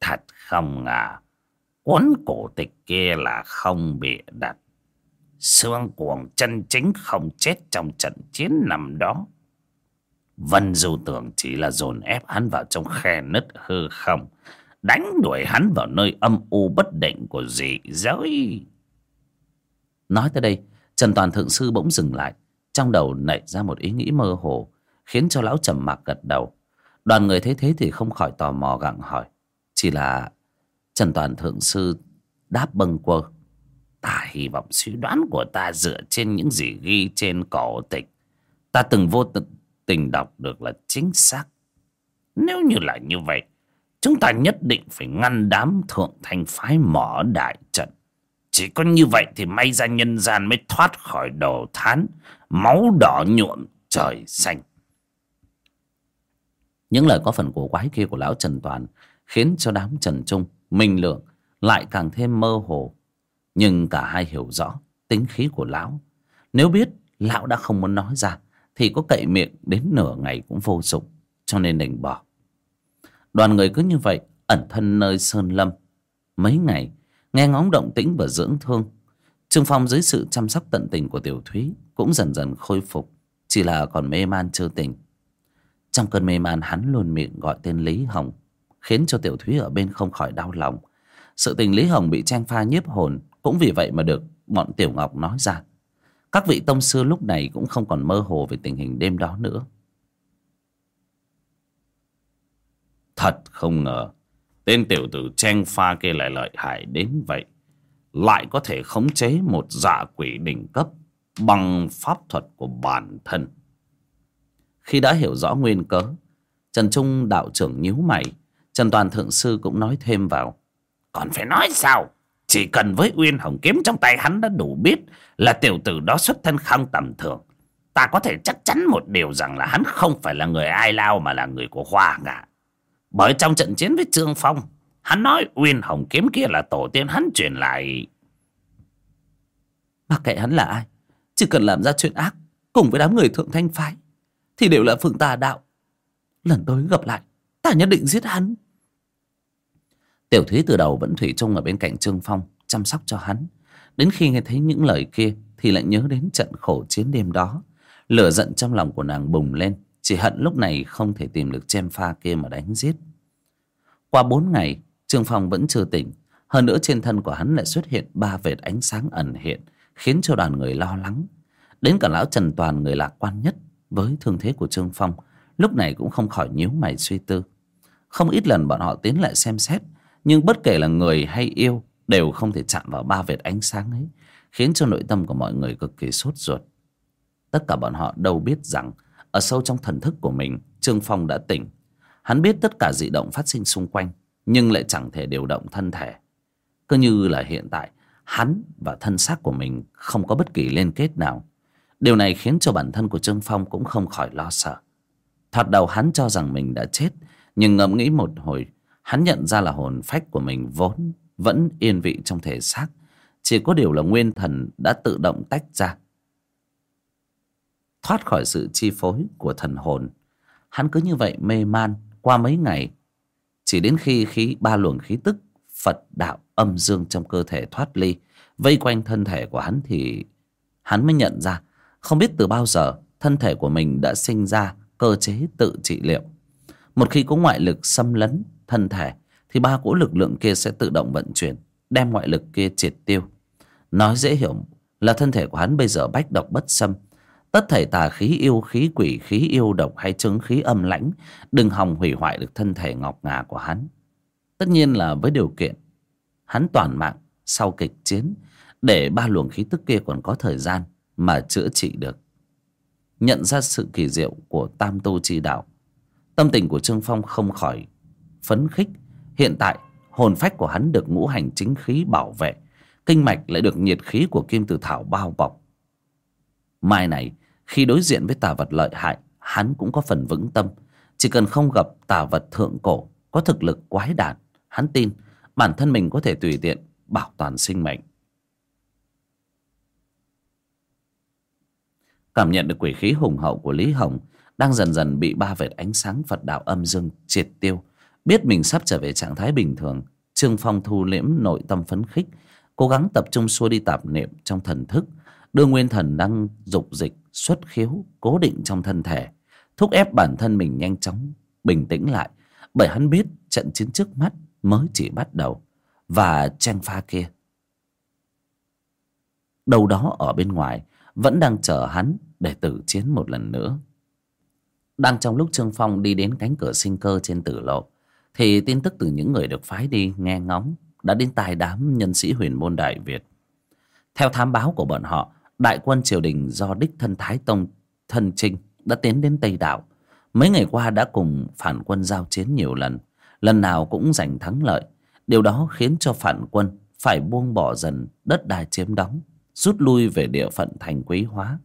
Speaker 2: Thật không ngờ cuốn cổ tịch kia là không bị đặt sương cuồng chân chính không chết trong trận chiến năm đó. Vân Du tưởng chỉ là dồn ép hắn vào trong khe nứt hư không, Đánh đuổi hắn vào nơi âm u bất định của dị giới.
Speaker 1: Nói tới đây, Trần Toàn Thượng Sư bỗng dừng lại, trong đầu nảy ra một ý nghĩ mơ hồ, khiến cho lão trầm mặc gật đầu. Đoàn người thấy thế thì không khỏi tò mò gặng hỏi, chỉ là trần toàn thượng sư đáp bâng quơ ta hy vọng suy đoán của ta dựa trên những gì ghi trên cổ tịch. Ta từng vô tình đọc được là chính xác. Nếu như là như vậy, chúng ta nhất định phải ngăn đám thượng thanh phái mở đại trận. Chỉ có như vậy thì may ra nhân gian mới thoát khỏi đồ thán, máu đỏ nhuộm trời xanh. Những lời có phần cổ quái kia của lão trần toàn khiến cho đám trần trung, minh lượng lại càng thêm mơ hồ nhưng cả hai hiểu rõ tính khí của lão. Nếu biết lão đã không muốn nói ra, thì có cậy miệng đến nửa ngày cũng vô dụng, cho nên đành bỏ. Đoàn người cứ như vậy, ẩn thân nơi sơn lâm. Mấy ngày, nghe ngóng động tĩnh và dưỡng thương, trương phong dưới sự chăm sóc tận tình của tiểu thúy cũng dần dần khôi phục, chỉ là còn mê man chưa tỉnh. Trong cơn mê man, hắn luôn miệng gọi tên lý hồng, khiến cho tiểu thúy ở bên không khỏi đau lòng. Sự tình lý hồng bị trang pha nhiếp hồn cũng vì vậy mà được bọn tiểu ngọc nói ra. Các vị tông sư lúc này cũng không còn mơ hồ về tình hình đêm đó nữa.
Speaker 2: Thật không ngờ, tên tiểu tử trang pha kia lại lợi hại đến vậy. Lại có thể khống chế một dạ quỷ đỉnh cấp bằng pháp thuật của bản thân.
Speaker 1: Khi đã hiểu rõ nguyên cớ, trần trung đạo trưởng nhíu mày. Trần toàn thượng sư cũng nói thêm vào.
Speaker 2: Còn phải nói sao? Chỉ cần với uyên hồng kiếm trong tay hắn đã đủ biết là tiểu tử đó xuất thân không tầm thường. Ta có thể chắc chắn một điều rằng là hắn không phải là người ai lao mà là người của hoa ngạ. Bởi trong trận chiến với trương phong, hắn nói uyên hồng kiếm kia là tổ tiên hắn truyền lại.
Speaker 1: Mặc kệ hắn là ai, chỉ cần làm ra chuyện ác cùng với đám người thượng thanh phái, thì đều là phượng tà đạo. Lần tới gặp lại, ta nhất định giết hắn tiểu thúy từ đầu vẫn thủy chung ở bên cạnh trương phong, chăm sóc cho hắn. Đến khi nghe thấy những lời kia thì lại nhớ đến trận khổ chiến đêm đó. Lửa giận trong lòng của nàng bùng lên, chỉ hận lúc này không thể tìm được chem pha kia mà đánh giết. Qua bốn ngày, trương phong vẫn chưa tỉnh. Hơn nữa trên thân của hắn lại xuất hiện ba vệt ánh sáng ẩn hiện, khiến cho đoàn người lo lắng. Đến cả lão trần toàn người lạc quan nhất với thương thế của trương phong, lúc này cũng không khỏi nhíu mày suy tư. Không ít lần bọn họ tiến lại xem xét nhưng bất kể là người hay yêu đều không thể chạm vào ba vệt ánh sáng ấy, khiến cho nội tâm của mọi người cực kỳ sốt ruột. Tất cả bọn họ đâu biết rằng, ở sâu trong thần thức của mình, trương phong đã tỉnh. Hắn biết tất cả dị động phát sinh xung quanh, nhưng lại chẳng thể điều động thân thể. Cứ như là hiện tại, hắn và thân xác của mình không có bất kỳ liên kết nào. Điều này khiến cho bản thân của trương phong cũng không khỏi lo sợ. Thoạt đầu hắn cho rằng mình đã chết, nhưng ngẫm nghĩ một hồi hắn nhận ra là hồn phách của mình vốn vẫn yên vị trong thể xác. Chỉ có điều là nguyên thần đã tự động tách ra. Thoát khỏi sự chi phối của thần hồn, hắn cứ như vậy mê man qua mấy ngày. Chỉ đến khi khí, ba luồng khí tức, phật đạo âm dương trong cơ thể thoát ly, vây quanh thân thể của hắn thì hắn mới nhận ra, không biết từ bao giờ thân thể của mình đã sinh ra cơ chế tự trị liệu. Một khi có ngoại lực xâm lấn thân thể, thì ba cỗ lực lượng kia sẽ tự động vận chuyển, đem ngoại lực kia triệt tiêu. Nói dễ hiểu là thân thể của hắn bây giờ bách độc bất xâm. Tất thảy tà khí yêu, khí quỷ, khí yêu độc hay chứng khí âm lãnh đừng hòng hủy hoại được thân thể ngọc ngà của hắn. Tất nhiên là với điều kiện, hắn toàn mạng sau kịch chiến, để ba luồng khí tức kia còn có thời gian mà chữa trị được. Nhận ra sự kỳ diệu của tam tu chi đạo, tâm tình của trương phong không khỏi phấn khích. Hiện tại, hồn phách của hắn được ngũ hành chính khí bảo vệ. Kinh mạch lại được nhiệt khí của kim tử thảo bao bọc. Mai này, khi đối diện với tà vật lợi hại, hắn cũng có phần vững tâm. Chỉ cần không gặp tà vật thượng cổ, có thực lực quái đản, hắn tin bản thân mình có thể tùy tiện bảo toàn sinh mệnh. Cảm nhận được quỷ khí hùng hậu của lý hồng, đang dần dần bị ba vệt ánh sáng phật đạo âm dương triệt tiêu biết mình sắp trở về trạng thái bình thường, trương phong thu liễm nội tâm phấn khích, cố gắng tập trung xua đi tạp niệm trong thần thức, đưa nguyên thần đang dục dịch, xuất khiếu, cố định trong thân thể, thúc ép bản thân mình nhanh chóng, bình tĩnh lại, bởi hắn biết trận chiến trước mắt mới chỉ bắt đầu, và tranh pha kia. Đâu đó ở bên ngoài, vẫn đang chờ hắn để tử chiến một lần nữa. Đang trong lúc trương phong đi đến cánh cửa sinh cơ trên tử lộ thì tin tức từ những người được phái đi nghe ngóng đã đến tai đám nhân sĩ huyền môn đại việt. Theo thám báo của bọn họ, đại quân triều đình do đích thân thái tông, thân trinh đã tiến đến tây Đảo mấy ngày qua đã cùng phản quân giao chiến nhiều lần lần nào cũng giành thắng lợi. Điều đó khiến cho phản quân phải buông bỏ dần đất đai chiếm đóng, rút lui về địa phận thành quý hóa.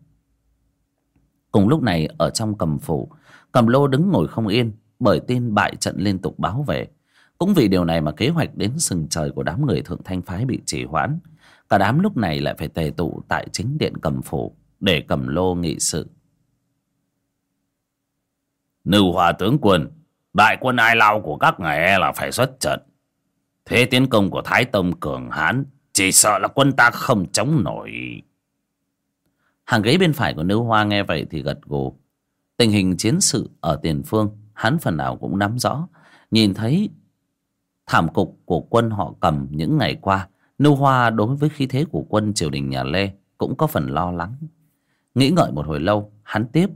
Speaker 1: Cùng lúc này, ở trong cầm phủ, cầm lô đứng ngồi không yên bởi tin bại trận liên tục báo về. Cũng vì điều này mà kế hoạch đến sừng trời của đám người thượng thanh phái bị trì hoãn. Cả đám lúc này lại phải tề tụ tại chính điện cầm phủ để cầm lô nghị sự.
Speaker 2: Nưu hòa tướng quân Đại quân ai lao của các ngài e là phải xuất trận. Thế tiến công của Thái Tông Cường Hán Chỉ sợ là quân ta không chống nổi.
Speaker 1: Hàng ghế bên phải của nữ hoa nghe vậy thì gật gù. Tình hình chiến sự ở tiền phương Hắn phần nào cũng nắm rõ Nhìn thấy thảm cục của quân họ cầm những ngày qua nưu hoa đối với khí thế của quân triều đình nhà Lê Cũng có phần lo lắng Nghĩ ngợi một hồi lâu Hắn tiếp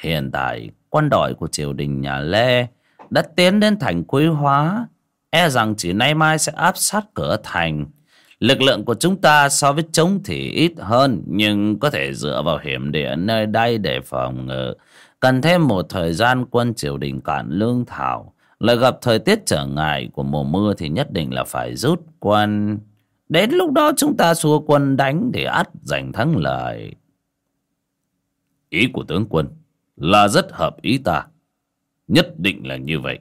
Speaker 1: Hiện tại quân đội của triều đình nhà Lê đã tiến đến thành Quý Hóa, e rằng chỉ nay mai sẽ áp sát cửa thành. Lực lượng của chúng ta so với chống thì ít hơn, nhưng có thể dựa vào hiểm địa nơi đây để phòng ngự. Cần thêm một thời gian quân triều đình cạn lương thảo, lại gặp thời tiết trở ngại của mùa mưa thì nhất định là phải rút quân. Đến lúc đó chúng ta xua quân đánh để ắt giành thắng lợi.
Speaker 2: Ý của tướng quân là rất hợp ý ta. Nhất định là như vậy.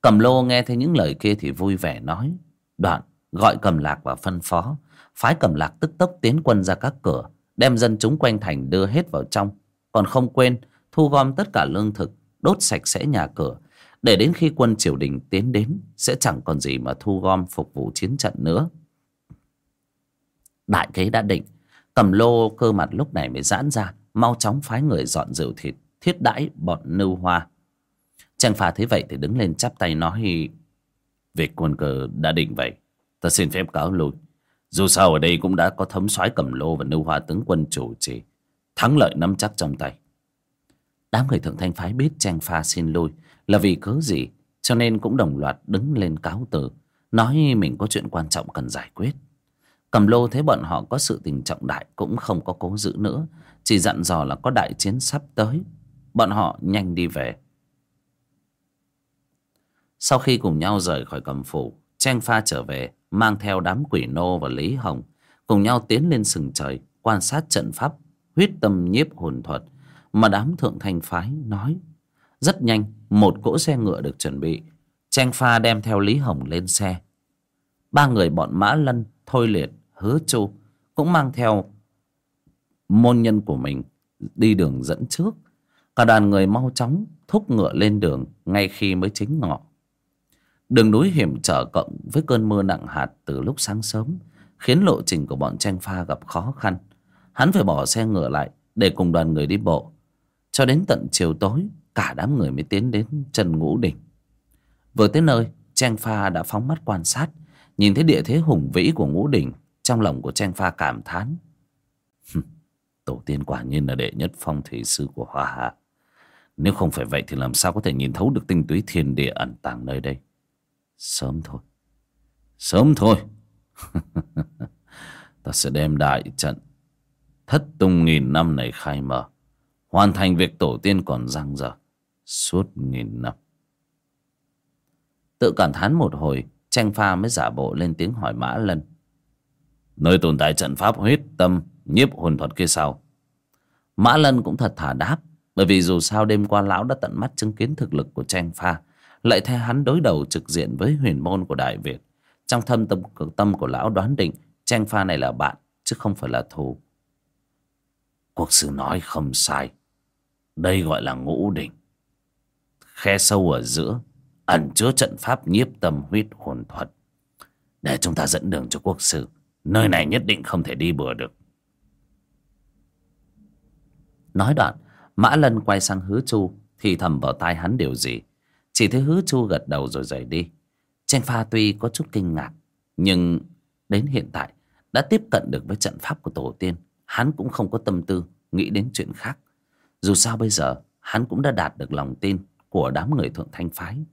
Speaker 1: Cầm lô nghe thấy những lời kia thì vui vẻ nói. Đoạn gọi cầm lạc và phân phó. Phái cầm lạc tức tốc tiến quân ra các cửa. Đem dân chúng quanh thành đưa hết vào trong. Còn không quên thu gom tất cả lương thực. Đốt sạch sẽ nhà cửa. Để đến khi quân triều đình tiến đến. Sẽ chẳng còn gì mà thu gom phục vụ chiến trận nữa. Đại kế đã định. Cầm lô cơ mặt lúc này mới giãn ra, mau chóng phái người dọn rượu thịt, thiết đãi bọn nưu hoa trang phà thấy vậy thì đứng lên chắp tay nói việc quân cờ đã định vậy, ta xin phép cáo lui dù sao ở đây cũng đã có thống soái cầm lô và nưu hoa tướng quân chủ trì thắng lợi nắm chắc trong tay. Đám người thượng thanh phái biết tranh pha xin lui là vì cớ gì, cho nên cũng đồng loạt đứng lên cáo từ, nói mình có chuyện quan trọng cần giải quyết. Cầm lô thấy bọn họ có sự tình trọng đại cũng không có cố giữ nữa, chỉ dặn dò là có đại chiến sắp tới. Bọn họ nhanh đi về. Sau khi cùng nhau rời khỏi cầm phủ Tranh pha trở về, Mang theo đám quỷ nô và Lý Hồng, Cùng nhau tiến lên sừng trời, Quan sát trận pháp Huyết tâm nhiếp hồn thuật Mà đám thượng thành phái nói. Rất nhanh, Một cỗ xe ngựa được chuẩn bị. Trang pha đem theo Lý Hồng lên xe. Ba người bọn Mã Lân, Thôi Liệt, Hứa Chu Cũng mang theo môn nhân của mình đi đường dẫn trước. Cả đoàn người mau chóng thúc ngựa lên đường ngay khi mới chính ngọ. Đường núi hiểm trở cộng với cơn mưa nặng hạt từ lúc sáng sớm khiến lộ trình của bọn Trang pha gặp khó khăn hắn phải bỏ xe ngựa lại để cùng đoàn người đi bộ cho đến tận chiều tối, cả đám người mới tiến đến chân ngũ đỉnh vừa tới nơi, trang pha đã phóng mắt quan sát, nhìn thấy địa thế hùng vĩ của ngũ đỉnh trong lòng của trang pha cảm thán Tổ tiên quả nhiên là đệ nhất phong thủy sư của Hoa Hạ. Nếu không phải vậy thì làm sao có thể nhìn thấu được tinh túy thiên địa ẩn tàng nơi đây. Sớm thôi. Sớm thôi. Ta sẽ đem đại trận thất tung nghìn năm này khai mở. Hoàn thành việc tổ tiên còn dang dở. Suốt nghìn năm. Tự cảm thán một hồi, tranh pha mới giả bộ lên tiếng hỏi Mã Lân. Nơi tồn tại trận pháp huyết tâm nhiếp hồn thuật kia sao mã lân cũng thật thả đáp bởi vì dù sao đêm qua lão đã tận mắt chứng kiến thực lực của tranh pha lại theo hắn đối đầu trực diện với huyền môn của đại việt trong thâm tâm tâm của lão đoán định tranh pha này là bạn chứ không phải là thù quốc sư nói không sai. Đây gọi là ngũ đỉnh. Khe sâu ở giữa ẩn chứa trận pháp nhiếp tâm huyết hồn thuật. Để chúng ta dẫn đường cho quốc sư nơi này nhất định không thể đi bừa được. Nói đoạn, Mã Lân quay sang hứa chu, Thì thầm vào tai hắn điều gì. Chỉ thấy hứa chu gật đầu rồi rời đi. Tranh pha tuy có chút kinh ngạc, Nhưng đến hiện tại Đã tiếp cận được với trận pháp của tổ tiên hắn cũng không có tâm tư nghĩ đến chuyện khác. Dù sao bây giờ, hắn cũng đã đạt được lòng tin của đám người thượng thanh phái.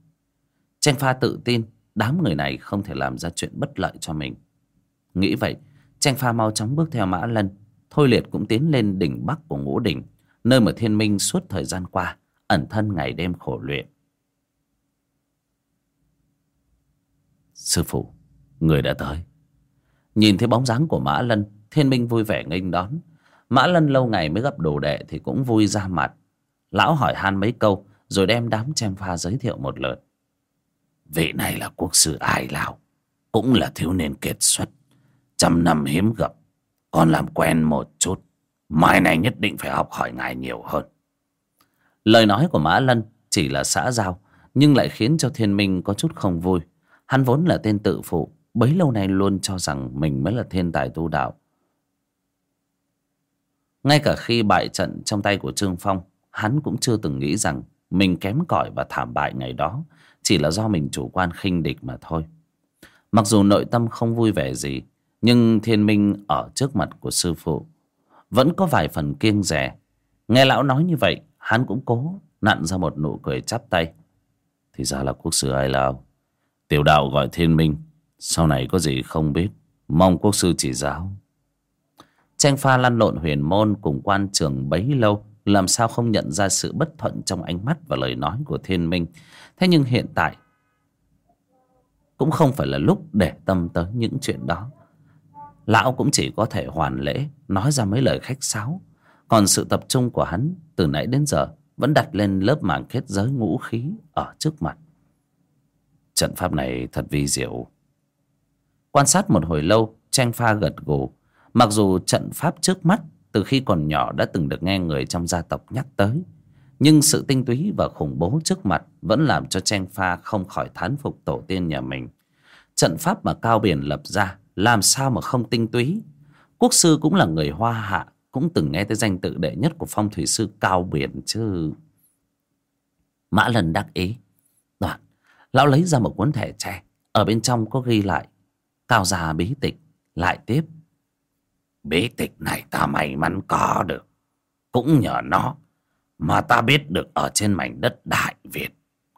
Speaker 1: Tranh pha tự tin, đám người này không thể làm ra chuyện bất lợi cho mình. Nghĩ vậy tranh pha mau chóng bước theo mã lân, thôi liệt cũng tiến lên đỉnh bắc của ngũ đỉnh, nơi mà thiên minh suốt thời gian qua ẩn thân ngày đêm khổ luyện. Sư phụ, người đã tới. Nhìn thấy bóng dáng của mã lân thiên minh vui vẻ nghênh đón. Mã lân lâu ngày mới gặp đồ đệ thì cũng vui ra mặt. Lão hỏi han mấy câu, rồi đem đám tranh pha giới thiệu một lượt. Vị này là quốc sư ai lão, cũng là thiếu niên kiệt xuất, trăm năm hiếm gặp. Con làm quen một chút, mai này nhất định phải học hỏi ngài nhiều hơn. Lời nói của mã lân chỉ là xã giao, nhưng lại khiến cho thiên minh có chút không vui. Hắn vốn là tên tự phụ, bấy lâu nay luôn cho rằng mình mới là thiên tài tu đạo ngay cả khi bại trận trong tay của trương phong, hắn cũng chưa từng nghĩ rằng mình kém cỏi và thảm bại ngày đó, chỉ là do mình chủ quan khinh địch mà thôi. Mặc dù nội tâm không vui vẻ gì, nhưng thiên minh ở trước mặt của sư phụ vẫn có vài phần kiêng rẻ nghe lão nói như vậy, hắn cũng cố nặn ra một nụ cười chắp tay. Thì ra là quốc sư ai lao. Tiểu đạo gọi thiên minh, sau này có gì không biết, mong quốc sư chỉ giáo tranh pha lăn lộn huyền môn cùng quan trường bấy lâu, làm sao không nhận ra sự bất thuận trong ánh mắt và lời nói của thiên minh. Thế nhưng hiện tại, cũng không phải là lúc để tâm tới những chuyện đó. Lão cũng chỉ có thể hoàn lễ, nói ra mấy lời khách sáo. Còn sự tập trung của hắn từ nãy đến giờ vẫn đặt lên lớp màng kết giới ngũ khí ở trước mặt. Trận pháp này thật vi diệu. Quan sát một hồi lâu tranh pha gật gù mặc dù trận pháp trước mắt từ khi còn nhỏ đã từng được nghe người trong gia tộc nhắc tới, nhưng sự tinh túy và khủng bố trước mặt vẫn làm cho tranh pha không khỏi thán phục tổ tiên nhà mình. Trận pháp mà cao biển lập ra làm sao mà không tinh túy? Quốc sư cũng là người hoa hạ, cũng từng nghe tới danh tự đệ nhất của phong thủy sư cao biển chứ. Mã lần đắc ý. Đoạn, lão lấy ra một cuốn thẻ tre, ở bên trong có ghi lại, cao già bí tịch, lại tiếp bí tịch này ta may mắn có được. Cũng nhờ nó mà ta biết được ở trên mảnh đất đại việt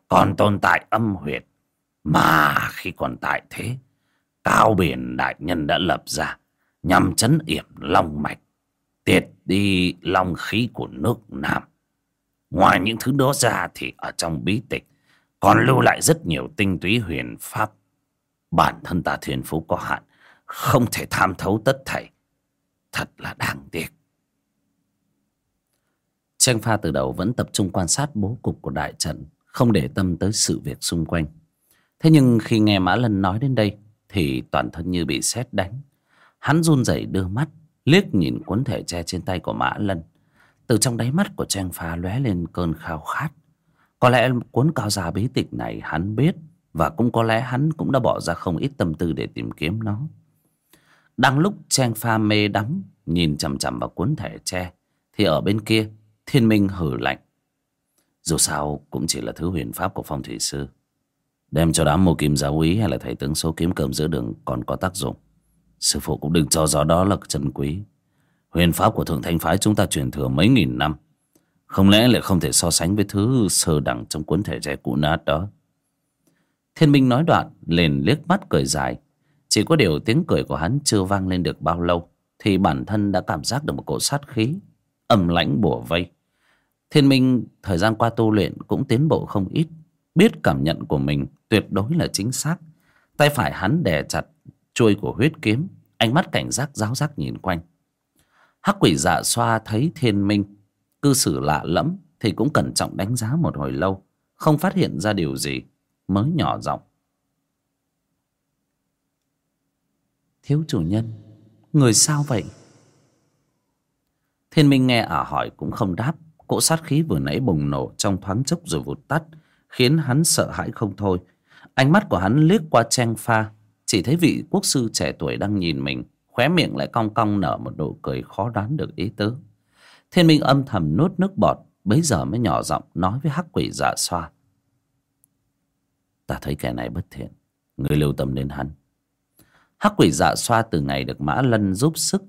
Speaker 1: còn tồn tại âm huyệt. Mà khi còn tại thế, cao biển đại nhân đã lập ra nhằm chấn yểm long mạch, tiệt đi long khí của nước nam. Ngoài những thứ đó ra thì ở trong bí tịch còn lưu lại rất nhiều tinh túy huyền pháp. Bản thân ta thiên phú có hạn, không thể tham thấu tất thảy thật là đáng tiếc. Tranh pha từ đầu vẫn tập trung quan sát bố cục của đại trận, không để tâm tới sự việc xung quanh. Thế nhưng khi nghe mã lân nói đến đây, thì toàn thân như bị sét đánh. Hắn run rẩy đưa mắt, liếc nhìn cuốn thể tre trên tay của mã lân. Từ trong đáy mắt của trang pha lóe lên cơn khao khát. Có lẽ cuốn cao già bí tịch này hắn biết, và cũng có lẽ hắn cũng đã bỏ ra không ít tâm tư để tìm kiếm nó đang lúc trang pha mê đắm, nhìn chằm chằm vào cuốn thẻ tre, thì ở bên kia, thiên minh hử lạnh. Dù sao cũng chỉ là thứ huyền pháp của phong thủy sư. Đem cho đám mô kim giáo úy hay là thầy tướng số kiếm cơm giữa đường còn có tác dụng. Sư phụ cũng đừng cho gió đó là chân quý. Huyền pháp của thượng thanh phái chúng ta truyền thừa mấy nghìn năm. Không lẽ lại không thể so sánh với thứ sơ đẳng trong cuốn thể tre cũ nát đó? Thiên minh nói đoạn, liền liếc mắt cười dài chỉ có điều tiếng cười của hắn chưa vang lên được bao lâu, thì bản thân đã cảm giác được một cỗ sát khí âm lãnh bủa vây. Thiên minh, thời gian qua tu luyện cũng tiến bộ không ít. Biết cảm nhận của mình tuyệt đối là chính xác. Tay phải hắn đè chặt chuôi của huyết kiếm, ánh mắt cảnh giác giáo giác nhìn quanh. Hắc quỷ dạ xoa thấy thiên minh, cư xử lạ lẫm thì cũng cẩn trọng đánh giá một hồi lâu, không phát hiện ra điều gì, mới nhỏ giọng. Thiếu chủ nhân. Người sao vậy? Thiên minh nghe ả hỏi cũng không đáp. Cỗ sát khí vừa nãy bùng nổ trong thoáng chốc rồi vụt tắt, khiến hắn sợ hãi không thôi. Ánh mắt của hắn liếc qua trang pha, chỉ thấy vị quốc sư trẻ tuổi đang nhìn mình, khóe miệng lại cong cong nở một nụ cười khó đoán được ý tứ. Thiên minh âm thầm nuốt nước bọt, bấy giờ mới nhỏ giọng nói với hắc quỷ dạ xoa. Ta thấy kẻ này bất thiện, người lưu tâm đến hắn hắc quỷ dạ xoa từ ngày được mã lân giúp sức.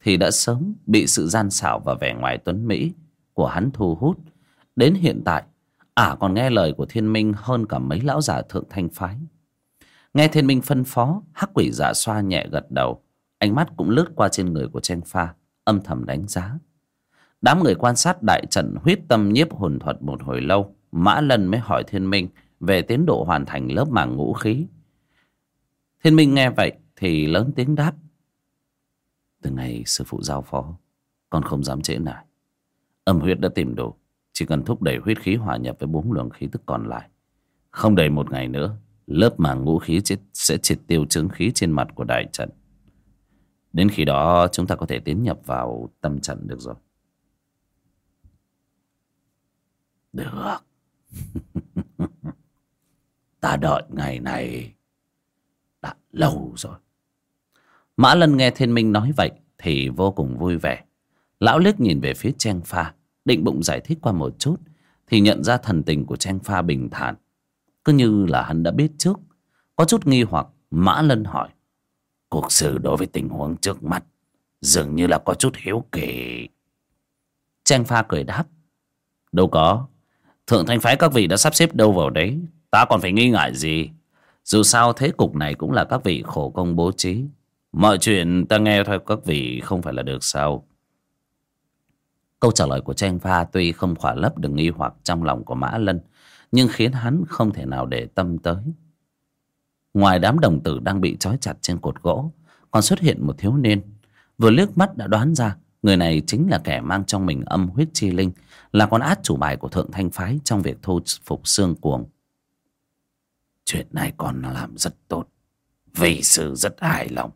Speaker 1: Thì đã sớm bị sự gian xảo và vẻ ngoài tuấn mỹ của hắn thu hút. Đến hiện tại, ả còn nghe lời của thiên minh hơn cả mấy lão già thượng thanh phái. Nghe thiên minh phân phó, hắc quỷ dạ xoa nhẹ gật đầu. Ánh mắt cũng lướt qua trên người của tranh pha, âm thầm đánh giá. Đám người quan sát đại trận huyết tâm nhiếp hồn thuật một hồi lâu, mã lân mới hỏi thiên minh về tiến độ hoàn thành lớp màng ngũ khí thiên minh nghe vậy thì lớn tiếng đáp. Từ ngày sư phụ giao phó, con không dám trễ nải. Âm huyết đã tìm đủ, chỉ cần thúc đẩy huyết khí hòa nhập với bốn luồng khí tức còn lại. Không đầy một ngày nữa, lớp màng ngũ khí sẽ triệt tiêu chứng khí trên mặt của đại trận. Đến khi đó, chúng ta có thể tiến nhập vào tâm trận được rồi. Được. Ta đợi ngày này lâu rồi. Mã lân nghe thiên minh nói vậy thì vô cùng vui vẻ. Lão liếc nhìn về phía trang pha, định bụng giải thích qua một chút thì nhận ra thần tình của trang pha bình thản. Cứ như là hắn đã biết trước, có chút nghi hoặc, mã lân hỏi, cuộc xử đối với tình huống trước mắt dường như là có chút hiếu kỳ. Trang pha cười đáp, đâu có. Thượng thanh phái các vị đã sắp xếp đâu vào đấy, ta còn phải nghi ngại gì? Dù sao thế cục này cũng là các vị khổ công bố trí. Mọi chuyện ta nghe theo các vị không phải là được sao? Câu trả lời của Trang pha tuy không khỏa lấp được nghi hoặc trong lòng của mã lân, nhưng khiến hắn không thể nào để tâm tới. Ngoài đám đồng tử đang bị trói chặt trên cột gỗ, còn xuất hiện một thiếu niên. Vừa liếc mắt đã đoán ra, người này chính là kẻ mang trong mình âm huyết chi linh, là con át chủ bài của thượng thanh phái trong việc thu phục xương cuồng chuyện này còn làm rất tốt, vì sự rất hài lòng.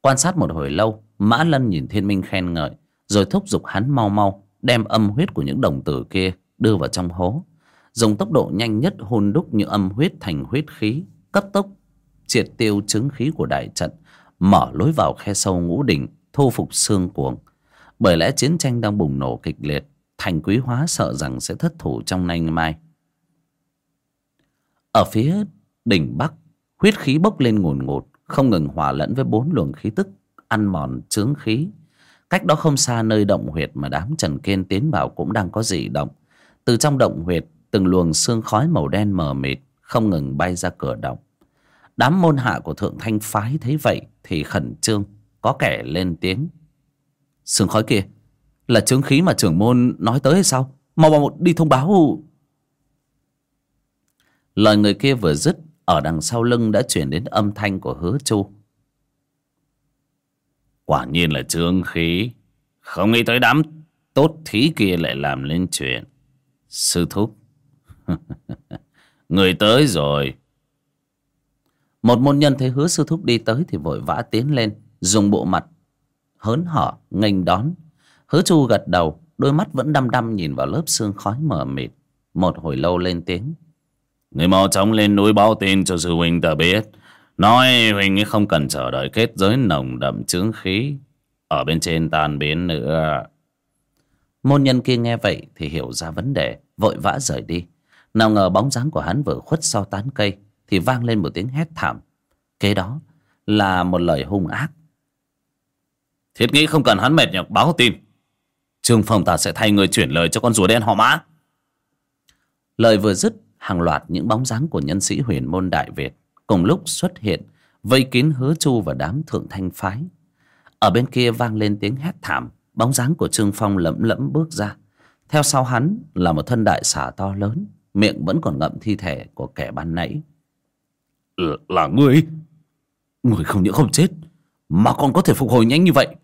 Speaker 1: Quan sát một hồi lâu, mã lân nhìn thiên minh khen ngợi, rồi thúc giục hắn mau mau đem âm huyết của những đồng tử kia đưa vào trong hố. Dùng tốc độ nhanh nhất hôn đúc những âm huyết thành huyết khí, cấp tốc triệt tiêu chứng khí của đại trận, mở lối vào khe sâu ngũ đỉnh, thu phục xương cuồng. Bởi lẽ chiến tranh đang bùng nổ kịch liệt, thành quý hóa sợ rằng sẽ thất thủ trong nay mai ở phía đỉnh bắc, huyết khí bốc lên ngùn ngụt không ngừng hòa lẫn với bốn luồng khí tức, ăn mòn chướng khí. Cách đó không xa nơi động huyệt mà đám trần kiên tiến vào cũng đang có dị động. Từ trong động huyệt, từng luồng xương khói màu đen mờ mịt, không ngừng bay ra cửa động. Đám môn hạ của thượng thanh phái thấy vậy thì khẩn trương, có kẻ lên tiếng. Sương khói kia, là chứng khí mà trưởng môn nói tới hay sao? Mau mau, đi thông báo lời người kia vừa dứt ở đằng sau lưng đã chuyển đến âm thanh của hứa chu. Quả nhiên là trương khí. Không nghĩ tới đám tốt thí kia lại làm lên chuyện. Sư thúc. Người tới rồi. Một môn nhân thấy hứa sư thúc đi tới thì vội vã tiến lên dùng bộ mặt hớn hở nghênh đón. Hứa chu gật đầu đôi mắt vẫn đăm đăm nhìn vào lớp xương khói mờ mịt. Một hồi lâu lên tiếng người mau chóng lên núi báo tin cho sư huynh ta biết. Nói huynh ấy không cần chờ đợi kết giới nồng đậm chướng khí. Ở bên trên tan biến nữa. Môn nhân kia nghe vậy thì hiểu ra vấn đề vội vã rời đi. Nào ngờ bóng dáng của hắn vừa khuất sau tán cây thì vang lên một tiếng hét thảm. Kế đó là một lời hung ác. Thiết nghĩ không cần hắn mệt nhọc báo tin. Trương phong ta sẽ thay người chuyển lời cho con rùa đen họ mã. Lời vừa dứt hàng loạt những bóng dáng của nhân sĩ huyền môn đại việt cùng lúc xuất hiện vây kín hứa chu và đám thượng thanh phái. Ở bên kia vang lên tiếng hét thảm bóng dáng của trương phong lẫm lẫm bước ra. Theo sau hắn là một thân đại xà to lớn miệng vẫn còn ngậm thi thể của kẻ ban nãy.
Speaker 2: Là, là ngươi?
Speaker 1: Người không những không chết mà còn có thể phục hồi nhanh như vậy.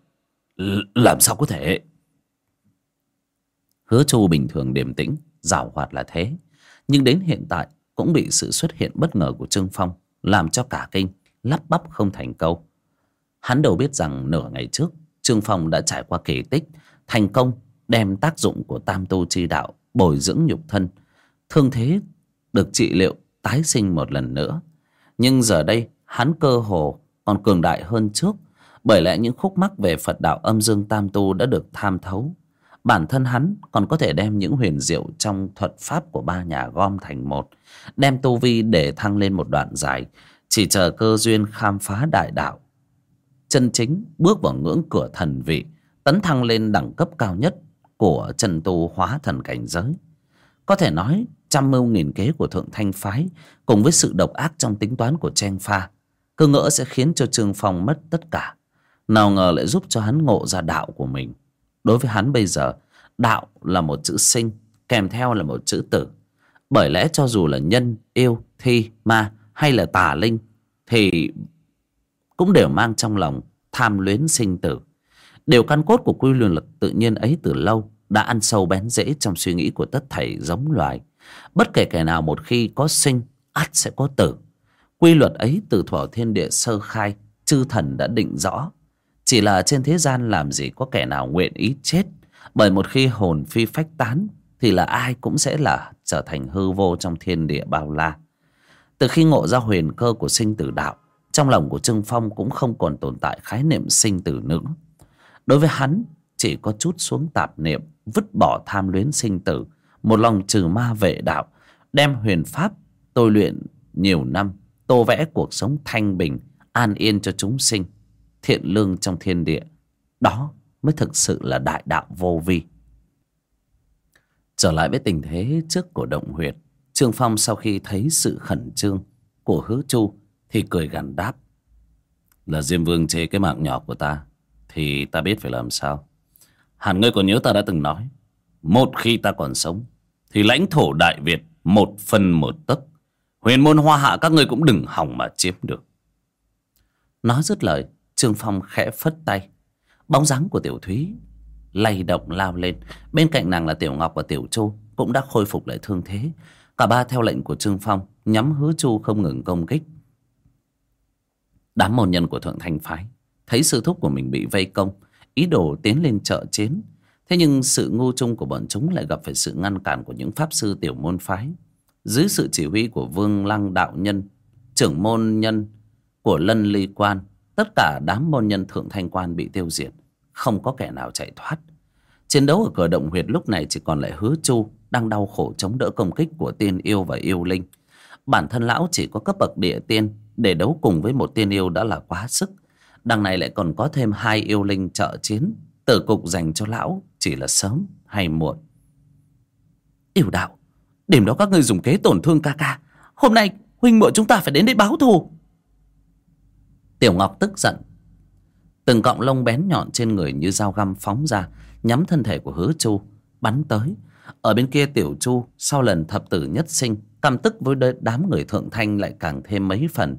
Speaker 1: L làm sao có thể? Hứa chu bình thường điềm tĩnh giảo hoạt là thế nhưng đến hiện tại cũng bị sự xuất hiện bất ngờ của trương phong làm cho cả kinh lắp bắp không thành câu. Hắn đâu biết rằng nửa ngày trước, trương phong đã trải qua kỳ tích, thành công đem tác dụng của tam tu chi đạo bồi dưỡng nhục thân. Thương thế được trị liệu, tái sinh một lần nữa. Nhưng giờ đây, hắn cơ hồ còn cường đại hơn trước, bởi lẽ những khúc mắc về phật đạo âm dương tam tu đã được tham thấu bản thân hắn còn có thể đem những huyền diệu trong thuật pháp của ba nhà gom thành một, đem tu vi để thăng lên một đoạn dài, chỉ chờ cơ duyên khám phá đại đạo. Chân chính bước vào ngưỡng cửa thần vị, tấn thăng lên đẳng cấp cao nhất của chân tu hóa thần cảnh giới. Có thể nói, trăm mưu nghìn kế của thượng thanh phái cùng với sự độc ác trong tính toán của trang pha cơ ngỡ sẽ khiến cho trương phong mất tất cả. Nào ngờ lại giúp cho hắn ngộ ra đạo của mình đối với hắn bây giờ, đạo là một chữ sinh, kèm theo là một chữ tử. Bởi lẽ cho dù là nhân, yêu, thi, ma hay là tà linh thì cũng đều mang trong lòng tham luyến sinh tử. Điều căn cốt của quy luật tự nhiên ấy từ lâu đã ăn sâu bén rễ trong suy nghĩ của tất thảy giống loài. Bất kể kẻ nào một khi có sinh, ắt sẽ có tử. Quy luật ấy từ thuở thiên địa sơ khai, chư thần đã định rõ chỉ là trên thế gian làm gì có kẻ nào nguyện ý chết. Bởi một khi hồn phi phách tán, thì là ai cũng sẽ là trở thành hư vô trong thiên địa bao la. Từ khi ngộ ra huyền cơ của sinh tử đạo, trong lòng của trương phong cũng không còn tồn tại khái niệm sinh tử nữa. Đối với hắn, chỉ có chút xuống tạp niệm, vứt bỏ tham luyến sinh tử, một lòng trừ ma vệ đạo, đem huyền pháp tôi luyện nhiều năm, tô vẽ cuộc sống thanh bình, an yên cho chúng sinh thiện lương trong thiên địa. Đó mới thực sự là đại đạo vô vi. Trở lại với tình thế trước của động huyệt, trương phong sau khi thấy sự khẩn trương của hứa chu thì cười gằn đáp. Là diêm vương chê cái mạng nhỏ của ta, thì ta biết phải làm sao. Hẳn ngươi còn nhớ ta đã từng nói, một khi ta còn sống, thì lãnh thổ đại việt một phần một tấc, huyền môn hoa hạ các ngươi cũng đừng hỏng mà chiếm được. Nói dứt lời trương phong khẽ phất tay. Bóng dáng của tiểu thúy lay động lao lên. Bên cạnh nàng là tiểu ngọc và tiểu chu cũng đã khôi phục lại thương thế. Cả ba theo lệnh của trương phong nhắm hứa chu không ngừng công kích. Đám môn nhân của thượng thanh phái thấy sư thúc của mình bị vây công, ý đồ tiến lên trợ chiến. Thế nhưng sự ngu chung của bọn chúng lại gặp phải sự ngăn cản của những pháp sư tiểu môn phái. Dưới sự chỉ huy của vương lăng đạo nhân, trưởng môn nhân của lân ly quan tất cả đám môn nhân thượng thanh quan bị tiêu diệt, không có kẻ nào chạy thoát. Chiến đấu ở cửa động huyệt lúc này chỉ còn lại hứa chu đang đau khổ chống đỡ công kích của tiên yêu và yêu linh. Bản thân lão chỉ có cấp bậc địa tiên, để đấu cùng với một tiên yêu đã là quá sức. Đằng này lại còn có thêm hai yêu linh trợ chiến, tử cục dành cho lão chỉ là sớm hay muộn. Yêu đạo, đêm đó các ngươi dùng kế tổn thương ca ca. Hôm nay huynh muội chúng ta phải đến đây báo thù tiểu ngọc tức giận. Từng cọng lông bén nhọn trên người như dao găm phóng ra, nhắm thân thể của hứa chu, bắn tới. Ở bên kia tiểu chu, sau lần thập tử nhất sinh căm tức với đám người thượng thanh lại càng thêm mấy phần.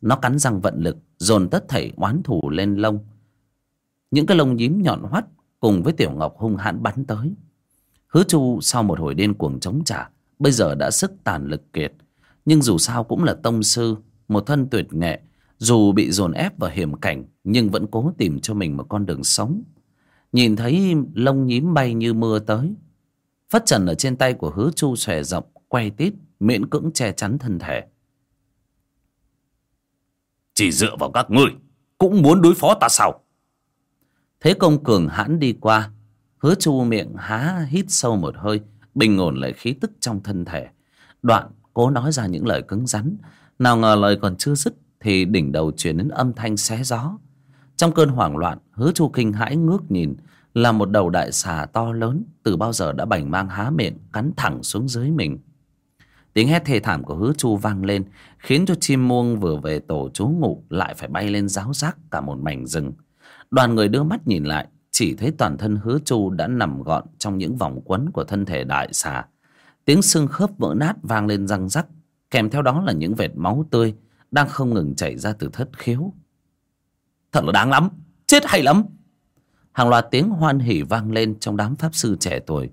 Speaker 1: Nó cắn răng vận lực, dồn tất thảy oán thù lên lông. Những cái lông nhím nhọn hoắt cùng với tiểu ngọc hung hãn bắn tới. Hứa chu sau một hồi điên cuồng chống trả, bây giờ đã sức tàn lực kiệt. Nhưng dù sao cũng là tông sư, một thân tuyệt nghệ dù bị dồn ép vào hiểm cảnh nhưng vẫn cố tìm cho mình một con đường sống. Nhìn thấy lông nhím bay như mưa tới. Phất trần ở trên tay của hứa chu xòe rộng quay tít miễn cưỡng che chắn thân thể.
Speaker 2: Chỉ dựa vào các ngươi cũng muốn đối phó ta sao?
Speaker 1: Thế công cường hãn đi qua hứa chu miệng há hít sâu một hơi bình ổn lại khí tức trong thân thể. Đoạn cố nói ra những lời cứng rắn nào ngờ lời còn chưa dứt thì đỉnh đầu truyền đến âm thanh xé gió. Trong cơn hoảng loạn, hứa chu kinh hãi ngước nhìn, là một đầu đại xà to lớn, từ bao giờ đã bành mang há miệng, cắn thẳng xuống dưới mình. Tiếng hét thê thảm của hứa chu vang lên, khiến cho chim muông vừa về tổ trú ngụ lại phải bay lên ráo rác cả một mảnh rừng. Đoàn người đưa mắt nhìn lại, chỉ thấy toàn thân hứa chu đã nằm gọn trong những vòng quấn của thân thể đại xà. Tiếng xương khớp vỡ nát vang lên răng rắc, kèm theo đó là những vệt máu tươi đang không ngừng chảy ra từ thất khiếu. Thật là đáng lắm, chết hay lắm. Hàng loạt tiếng hoan hỉ vang lên trong đám pháp sư trẻ tuổi.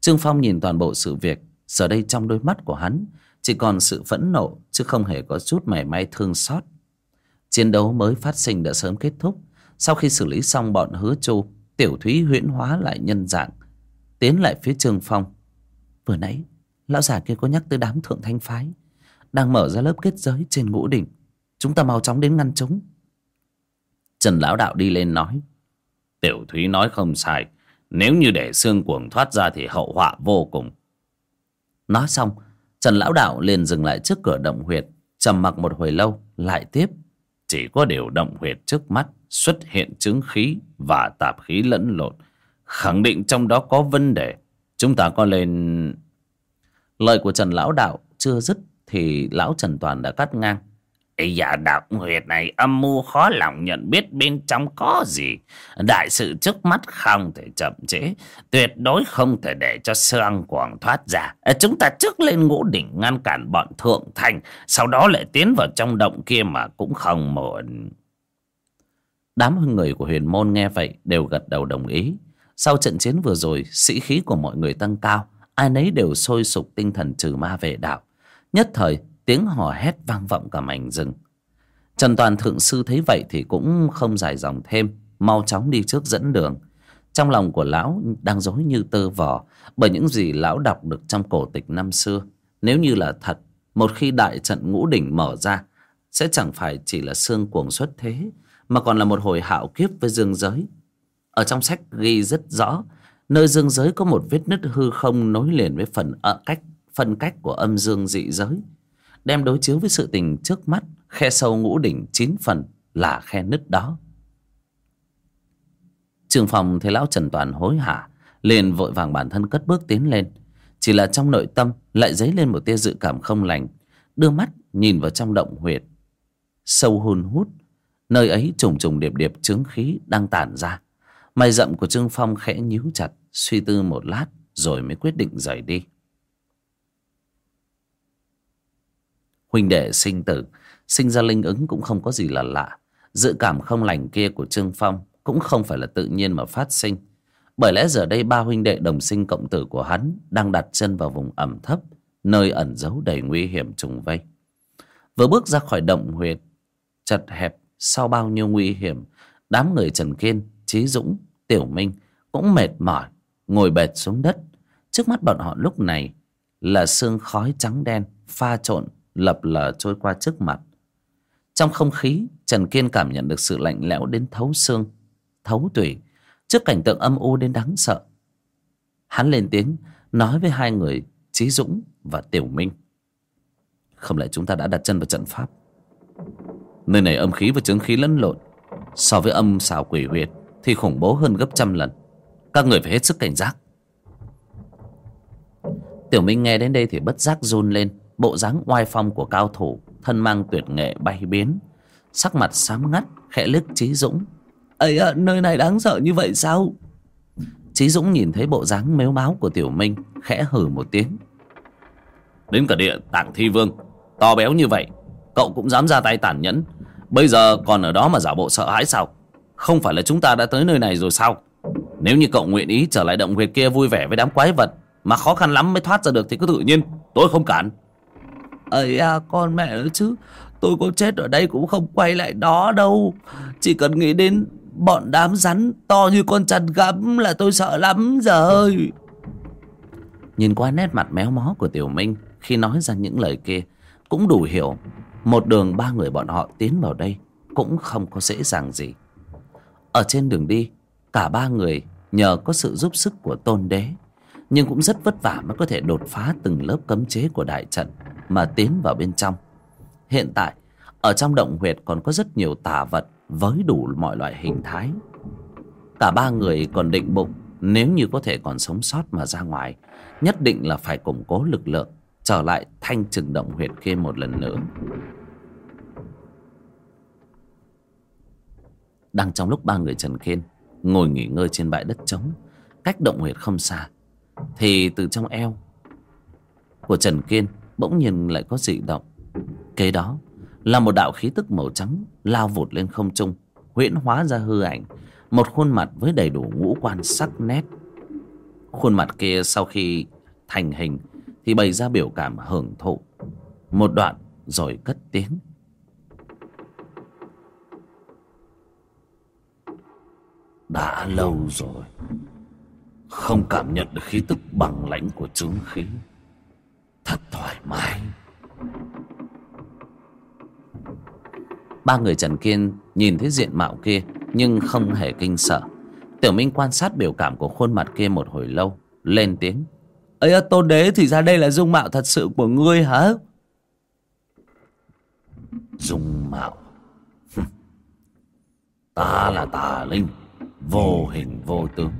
Speaker 1: Trương phong nhìn toàn bộ sự việc, giờ đây trong đôi mắt của hắn, chỉ còn sự phẫn nộ chứ không hề có chút mảy may thương xót. Chiến đấu mới phát sinh đã sớm kết thúc. Sau khi xử lý xong bọn hứa chu, tiểu thúy huyễn hóa lại nhân dạng, tiến lại phía trương phong. Vừa nãy, lão già kia có nhắc tới đám thượng thanh phái đang mở ra lớp kết giới trên ngũ đỉnh chúng ta mau chóng đến ngăn chúng trần lão đạo đi lên nói,
Speaker 2: tiểu thúy nói không sai nếu như để xương cuồng thoát ra thì hậu họa vô cùng
Speaker 1: nói xong, trần lão đạo liền dừng lại trước cửa động huyệt, trầm mặc một hồi lâu, lại tiếp Chỉ có điều động huyệt trước mắt xuất hiện chứng khí và tạp khí lẫn lộn. Khẳng định trong đó có vấn đề. Chúng ta có lên...
Speaker 2: Lời của Trần Lão Đạo chưa dứt thì Lão Trần Toàn đã cắt ngang.
Speaker 1: Ây dạ đạo huyệt này âm mưu khó lòng nhận biết bên trong có gì. Đại sự trước mắt không thể chậm trễ. Tuyệt đối không thể để cho xương quảng thoát ra. À, chúng ta trước lên ngũ đỉnh ngăn cản bọn thượng thành. Sau đó lại tiến vào trong động kia mà cũng không muộn.
Speaker 2: Đám hưng người của huyền môn nghe vậy đều gật đầu đồng ý. Sau trận chiến vừa rồi, sĩ khí của mọi người tăng cao. Ai nấy đều sôi sục tinh thần trừ ma về đạo. Nhất thời, tiếng hò hét vang vọng cả mảnh rừng. Trần toàn thượng sư thấy vậy thì cũng không dài dòng thêm, mau chóng đi trước dẫn đường. Trong lòng của lão đang dối như tơ vò, bởi những gì lão đọc được trong cổ tịch năm xưa. Nếu như là thật, một khi đại trận ngũ đỉnh mở ra, sẽ chẳng phải chỉ là xương cuồng xuất thế, mà còn là một hồi hạo kiếp với dương giới. Ở trong sách ghi rất rõ, nơi dương giới có một vết nứt hư không nối liền với phần ở cách phân cách của âm dương dị giới, đem đối chiếu với sự tình trước mắt, khe sâu ngũ đỉnh chín phần là khe nứt đó. Trường phòng thấy lão trần toàn hối hả, liền vội vàng bản thân cất bước tiến lên. Chỉ là trong nội tâm lại dấy lên một tia dự cảm không lành, đưa mắt nhìn vào trong động huyệt. Sâu hun hút, nơi ấy trùng trùng điệp điệp trướng khí đang tản ra. Mày rậm của trương phong khẽ nhíu chặt, suy tư một lát rồi mới quyết định rời đi. Huynh đệ sinh tử. Sinh ra linh ứng cũng không có gì là lạ. Dự cảm không lành kia của trương phong cũng không phải là tự nhiên mà phát sinh. Bởi lẽ giờ đây ba huynh đệ đồng sinh cộng tử của hắn đang đặt chân vào vùng ẩm thấp, nơi ẩn giấu đầy nguy hiểm trùng vây. Vừa bước ra khỏi động huyệt, chật hẹp, sau bao nhiêu nguy hiểm, đám người trần kiên trí dũng, tiểu minh cũng mệt mỏi, ngồi bệt xuống đất. Trước mắt bọn họ lúc này là sương khói trắng đen pha trộn lập lờ trôi qua trước mặt. Trong không khí, trần kiên cảm nhận được sự lạnh lẽo đến thấu xương, thấu tủy, trước cảnh tượng âm u đến đáng sợ. Hắn lên tiếng, nói với hai người trí dũng và tiểu minh. Không lẽ chúng ta đã đặt chân vào trận pháp? Nơi này âm khí và chứng khí lẫn lộn. So với âm xào quỷ huyệt thì khủng bố hơn gấp trăm lần. Các người phải hết sức cảnh giác. Tiểu minh nghe đến đây thì bất giác run lên bộ dáng oai phong của cao thủ thân mang tuyệt nghệ bay biến. Sắc mặt xám ngắt khẽ liếc trí dũng. Ấy à, nơi này đáng sợ như vậy sao? Trí dũng nhìn thấy bộ dáng mếu máo của tiểu minh khẽ hừ một tiếng.
Speaker 1: Đến cả địa tạng thi vương to béo như vậy cậu cũng dám ra tay tàn nhẫn. Bây giờ còn ở đó mà giả bộ sợ hãi sao? Không phải là chúng ta đã tới nơi này rồi sao? Nếu như cậu nguyện ý trở lại động huyệt kia vui vẻ với đám quái vật mà khó khăn lắm mới thoát ra được thì cứ tự nhiên tôi không cản
Speaker 3: ấy à con mẹ nữa chứ tôi có chết ở đây cũng không quay lại đó đâu. Chỉ cần nghĩ đến bọn đám rắn to như con chăn gắm là tôi sợ lắm rồi.
Speaker 2: Nhìn qua nét mặt méo mó của tiểu minh, khi nói ra những lời kia, cũng đủ hiểu một đường ba người bọn họ tiến vào đây cũng không có dễ dàng gì. Ở trên đường đi, cả ba người nhờ có sự giúp sức của tôn đế nhưng cũng rất vất vả mới có thể đột phá từng lớp cấm chế của đại trận mà tiến vào bên trong. Hiện tại, ở trong động huyệt còn có rất nhiều tà vật với đủ mọi loại hình thái. Cả ba người còn định bụng, nếu như có thể còn sống sót mà ra ngoài, nhất định là phải củng cố lực lượng, trở lại thanh trừng động huyệt kia một lần nữa. Đang trong lúc ba người trần kiên ngồi nghỉ ngơi trên bãi đất trống, cách động huyệt không xa thì từ trong eo của trần kiên bỗng nhiên lại có dị động. Kế đó là một đạo khí tức màu trắng lao vụt lên không trung, huyễn hóa ra hư ảnh, một khuôn mặt với đầy đủ ngũ quan sắc nét. Khuôn mặt kia sau khi thành hình thì bày ra biểu cảm hưởng thụ, một đoạn rồi cất tiếng.
Speaker 1: Đã lâu rồi không cảm nhận được khí tức bằng lãnh của chứng khí. Thật thoải mái.
Speaker 2: Ba người trần kiên nhìn thấy diện mạo kia nhưng không hề kinh sợ. Tiểu minh quan sát biểu cảm của khuôn mặt kia một hồi lâu, lên tiếng.
Speaker 3: Ấy tôn đế, thì ra đây là dung mạo thật sự của ngươi hả?
Speaker 1: Dung mạo? Ta là tà linh, Vô hình vô tướng.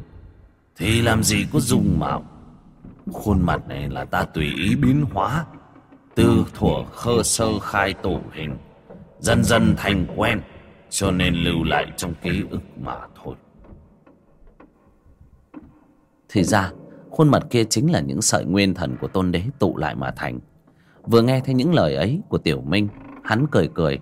Speaker 1: Thì làm gì có dung mạo? Khuôn mặt này là ta tùy ý biến hóa. Từ thuở khơ sơ khai tổ hình, Dần dần thành quen, Cho nên lưu lại trong ký ức mà thôi.
Speaker 2: Thì ra, Khuôn mặt kia chính là những sợi nguyên thần của tôn đế tụ lại mà thành. Vừa nghe thấy những lời ấy của Tiểu Minh, Hắn cười cười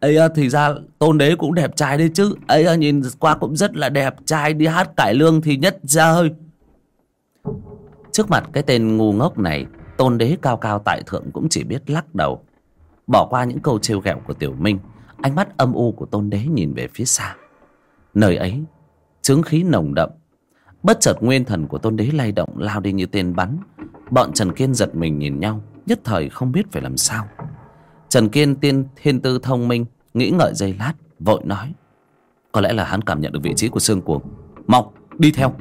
Speaker 3: ấy thì ra tôn đế cũng đẹp trai đấy chứ. Ấy nhìn qua cũng rất là đẹp trai, đi hát cải lương thì nhất rơi
Speaker 2: trước mặt cái tên ngu ngốc này, tôn đế cao cao tại thượng cũng chỉ biết lắc đầu, bỏ qua những câu trêu ghẹo của tiểu minh. Ánh mắt âm u của tôn đế nhìn về phía xa. Nơi ấy chứng khí nồng đậm. Bất chợt nguyên thần của tôn đế lay động, lao đi như tên bắn. Bọn trần kiên giật mình nhìn nhau, nhất thời không biết phải làm sao. Trần Kiên tiên thiên tư thông minh Nghĩ ngợi giây lát, Vội nói. Có lẽ là hắn cảm nhận được vị trí của Sương Cuồng Mau đi theo.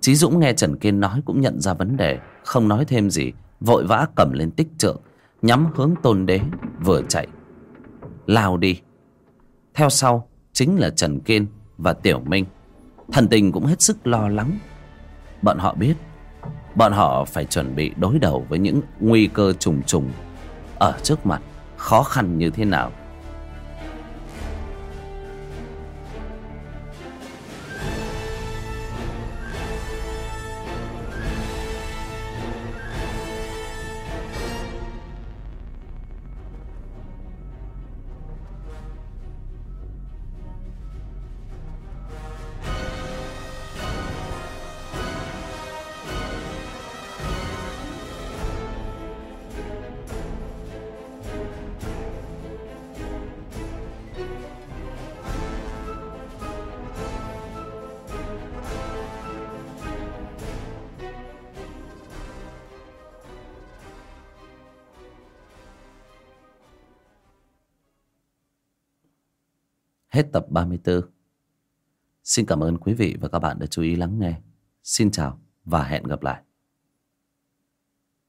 Speaker 2: Chí Dũng nghe Trần Kiên nói cũng nhận ra vấn đề, Không nói thêm gì, Vội vã cầm lên tích trượng, Nhắm hướng tôn đế, vừa chạy. Lao đi. Theo sau, chính là Trần Kiên và Tiểu Minh. Thần tình cũng hết sức lo lắng. Bọn họ biết, Bọn họ phải chuẩn bị đối đầu với những nguy cơ trùng trùng ở trước mặt khó khăn như thế nào? Hết tập 34. Xin cảm ơn quý vị và các bạn đã chú ý lắng nghe. Xin chào và hẹn gặp lại.